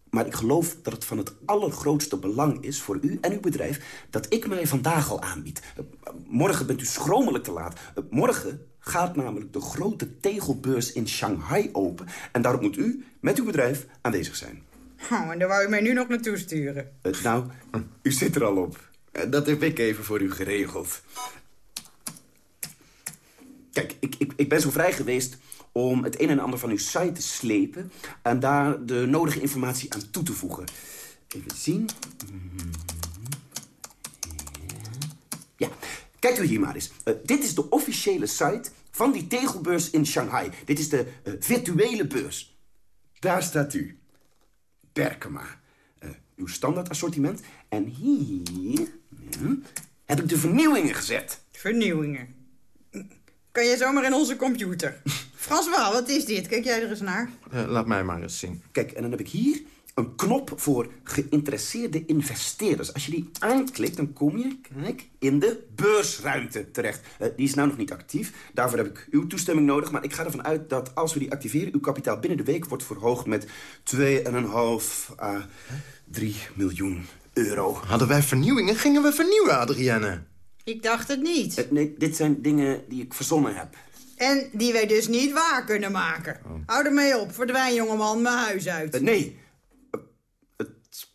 maar ik geloof dat het van het allergrootste belang is voor u en uw bedrijf... dat ik mij vandaag al aanbied. Eh, Morgen bent u schromelijk te laat. Eh, Morgen gaat namelijk de grote tegelbeurs in Shanghai open. En daarop moet u met uw bedrijf aanwezig zijn. Oh, en daar wou u mij nu nog naartoe sturen. Eh, nou, u zit er al op. Eh, Dat heb ik even voor u geregeld. Kijk, ik, ik, ik ben zo vrij geweest om het een en ander van uw site te slepen... en daar de nodige informatie aan toe te voegen. Even zien. Ja, kijkt u hier maar eens. Eh, dit is de officiële site van die tegelbeurs in Shanghai. Dit is de eh, virtuele beurs. Daar staat u. Berkema. Eh, uw standaardassortiment. En hier ja, heb ik de vernieuwingen gezet. Vernieuwingen. Kan jij zomaar in onze computer? François, wat is dit? Kijk jij er eens naar? Eh, laat mij maar eens zien. Kijk, en dan heb ik hier een knop voor geïnteresseerde investeerders. Als je die aanklikt, dan kom je, kijk, in de beursruimte terecht. Eh, die is nou nog niet actief. Daarvoor heb ik uw toestemming nodig. Maar ik ga ervan uit dat als we die activeren... uw kapitaal binnen de week wordt verhoogd met 2,5 à 3 miljoen euro. Hadden wij vernieuwingen, gingen we vernieuwen, Adrienne. Ik dacht het niet. Eh, nee, dit zijn dingen die ik verzonnen heb. En die wij dus niet waar kunnen maken. Hou er mee op. Verdwijn, jongeman, mijn huis uit. Eh, nee.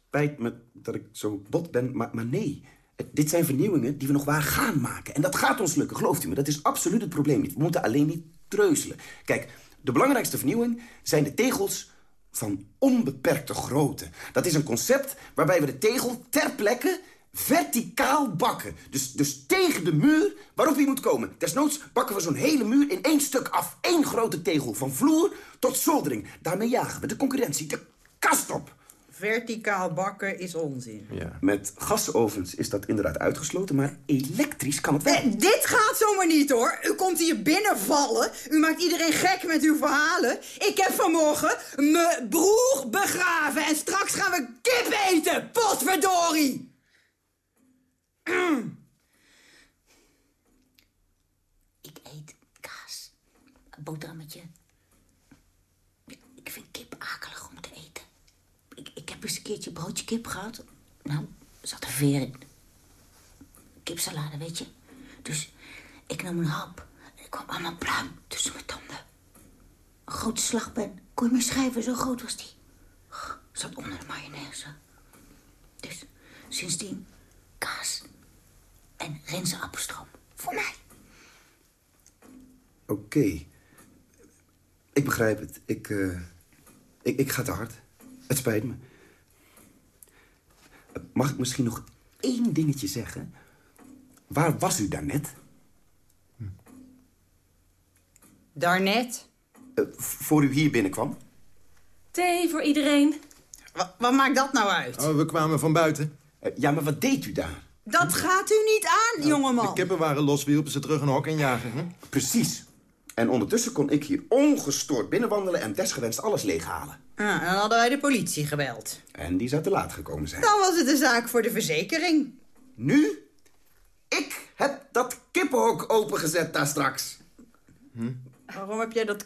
Spijt me dat ik zo bot ben, maar, maar nee. Dit zijn vernieuwingen die we nog waar gaan maken. En dat gaat ons lukken, gelooft u me. Dat is absoluut het probleem niet. We moeten alleen niet treuzelen. Kijk, de belangrijkste vernieuwing zijn de tegels van onbeperkte grootte. Dat is een concept waarbij we de tegel ter plekke verticaal bakken. Dus, dus tegen de muur waarop hij moet komen. Desnoods bakken we zo'n hele muur in één stuk af. Eén grote tegel, van vloer tot zoldering. Daarmee jagen we de concurrentie de kast op. Verticaal bakken is onzin. Ja. Met gasovens is dat inderdaad uitgesloten, maar elektrisch kan het wel. Eh, dit gaat zomaar niet, hoor. U komt hier binnenvallen. U maakt iedereen gek met uw verhalen. Ik heb vanmorgen mijn broer begraven. En straks gaan we kip eten. Potverdorie. Ik eet kaas. Een boterhammetje. Ik, ik vind kip akelig om te eten. Ik, ik heb eens een keertje broodje kip gehad. Nou, zat er veer in. Kipsalade, weet je. Dus ik nam een hap. En er kwam allemaal pluim tussen mijn tanden. Een grote slagpen. Kon je maar schrijven, zo groot was die. Zat onder de mayonaise. Dus sindsdien kaas en Renze appelstroom. Voor mij. Oké. Ik begrijp het. Ik, eh, ik, ik ga te hard. Het spijt me. Mag ik misschien nog één dingetje zeggen? Waar was u daarnet? Daarnet. Eh, voor u hier binnenkwam? Thee voor iedereen. Wa- wat maakt dat nou uit? Oh, we kwamen van buiten. Eh, ja, maar wat deed u daar? Dat gaat u niet aan, jongeman. De kippen waren los, we hielpen ze terug een hok en jagen. Hm? Precies. En ondertussen kon ik hier ongestoord binnenwandelen en desgewenst alles leeghalen. Ah, en dan hadden wij de politie gebeld. En die zou te laat gekomen zijn. Dan was het een zaak voor de verzekering. Nu? Ik heb dat kippenhok opengezet daar straks. Waarom heb jij dat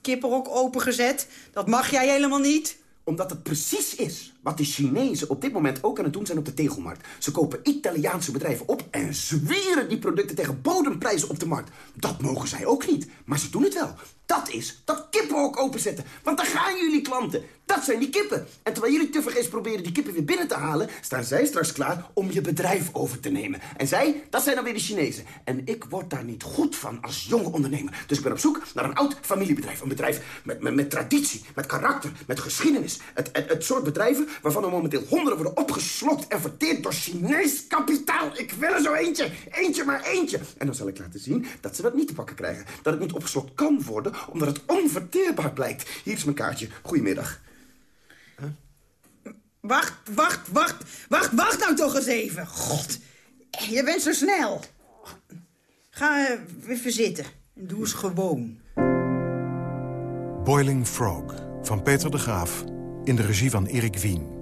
kippenhok opengezet? Dat mag jij helemaal niet. Omdat het precies is wat de Chinezen op dit moment ook aan het doen zijn op de tegelmarkt. Ze kopen Italiaanse bedrijven op en zweren die producten tegen bodemprijzen op de markt. Dat mogen zij ook niet, maar ze doen het wel. Dat is dat kippenhok openzetten. Want daar gaan jullie klanten. Dat zijn die kippen. En terwijl jullie tevergeefs proberen die kippen weer binnen te halen... staan zij straks klaar om je bedrijf over te nemen. En zij, dat zijn dan weer de Chinezen. En ik word daar niet goed van als jonge ondernemer. Dus ik ben op zoek naar een oud familiebedrijf. Een bedrijf met, met, met traditie, met karakter, met geschiedenis. Het, het, het soort bedrijven waarvan er momenteel honderden worden opgeslokt... en verteerd door Chinees kapitaal. Ik wil er zo eentje. Eentje maar eentje. En dan zal ik laten zien dat ze dat niet te pakken krijgen. Dat het niet opgeslokt kan worden omdat het onverteerbaar blijkt. Hier is mijn kaartje. Goedemiddag. Wacht, wacht, wacht, wacht, wacht nou toch eens even. God, je bent zo snel. Ga eh, even zitten. Doe eens gewoon. Boiling Frog van Peter de Graaf in de regie van Erik Wien.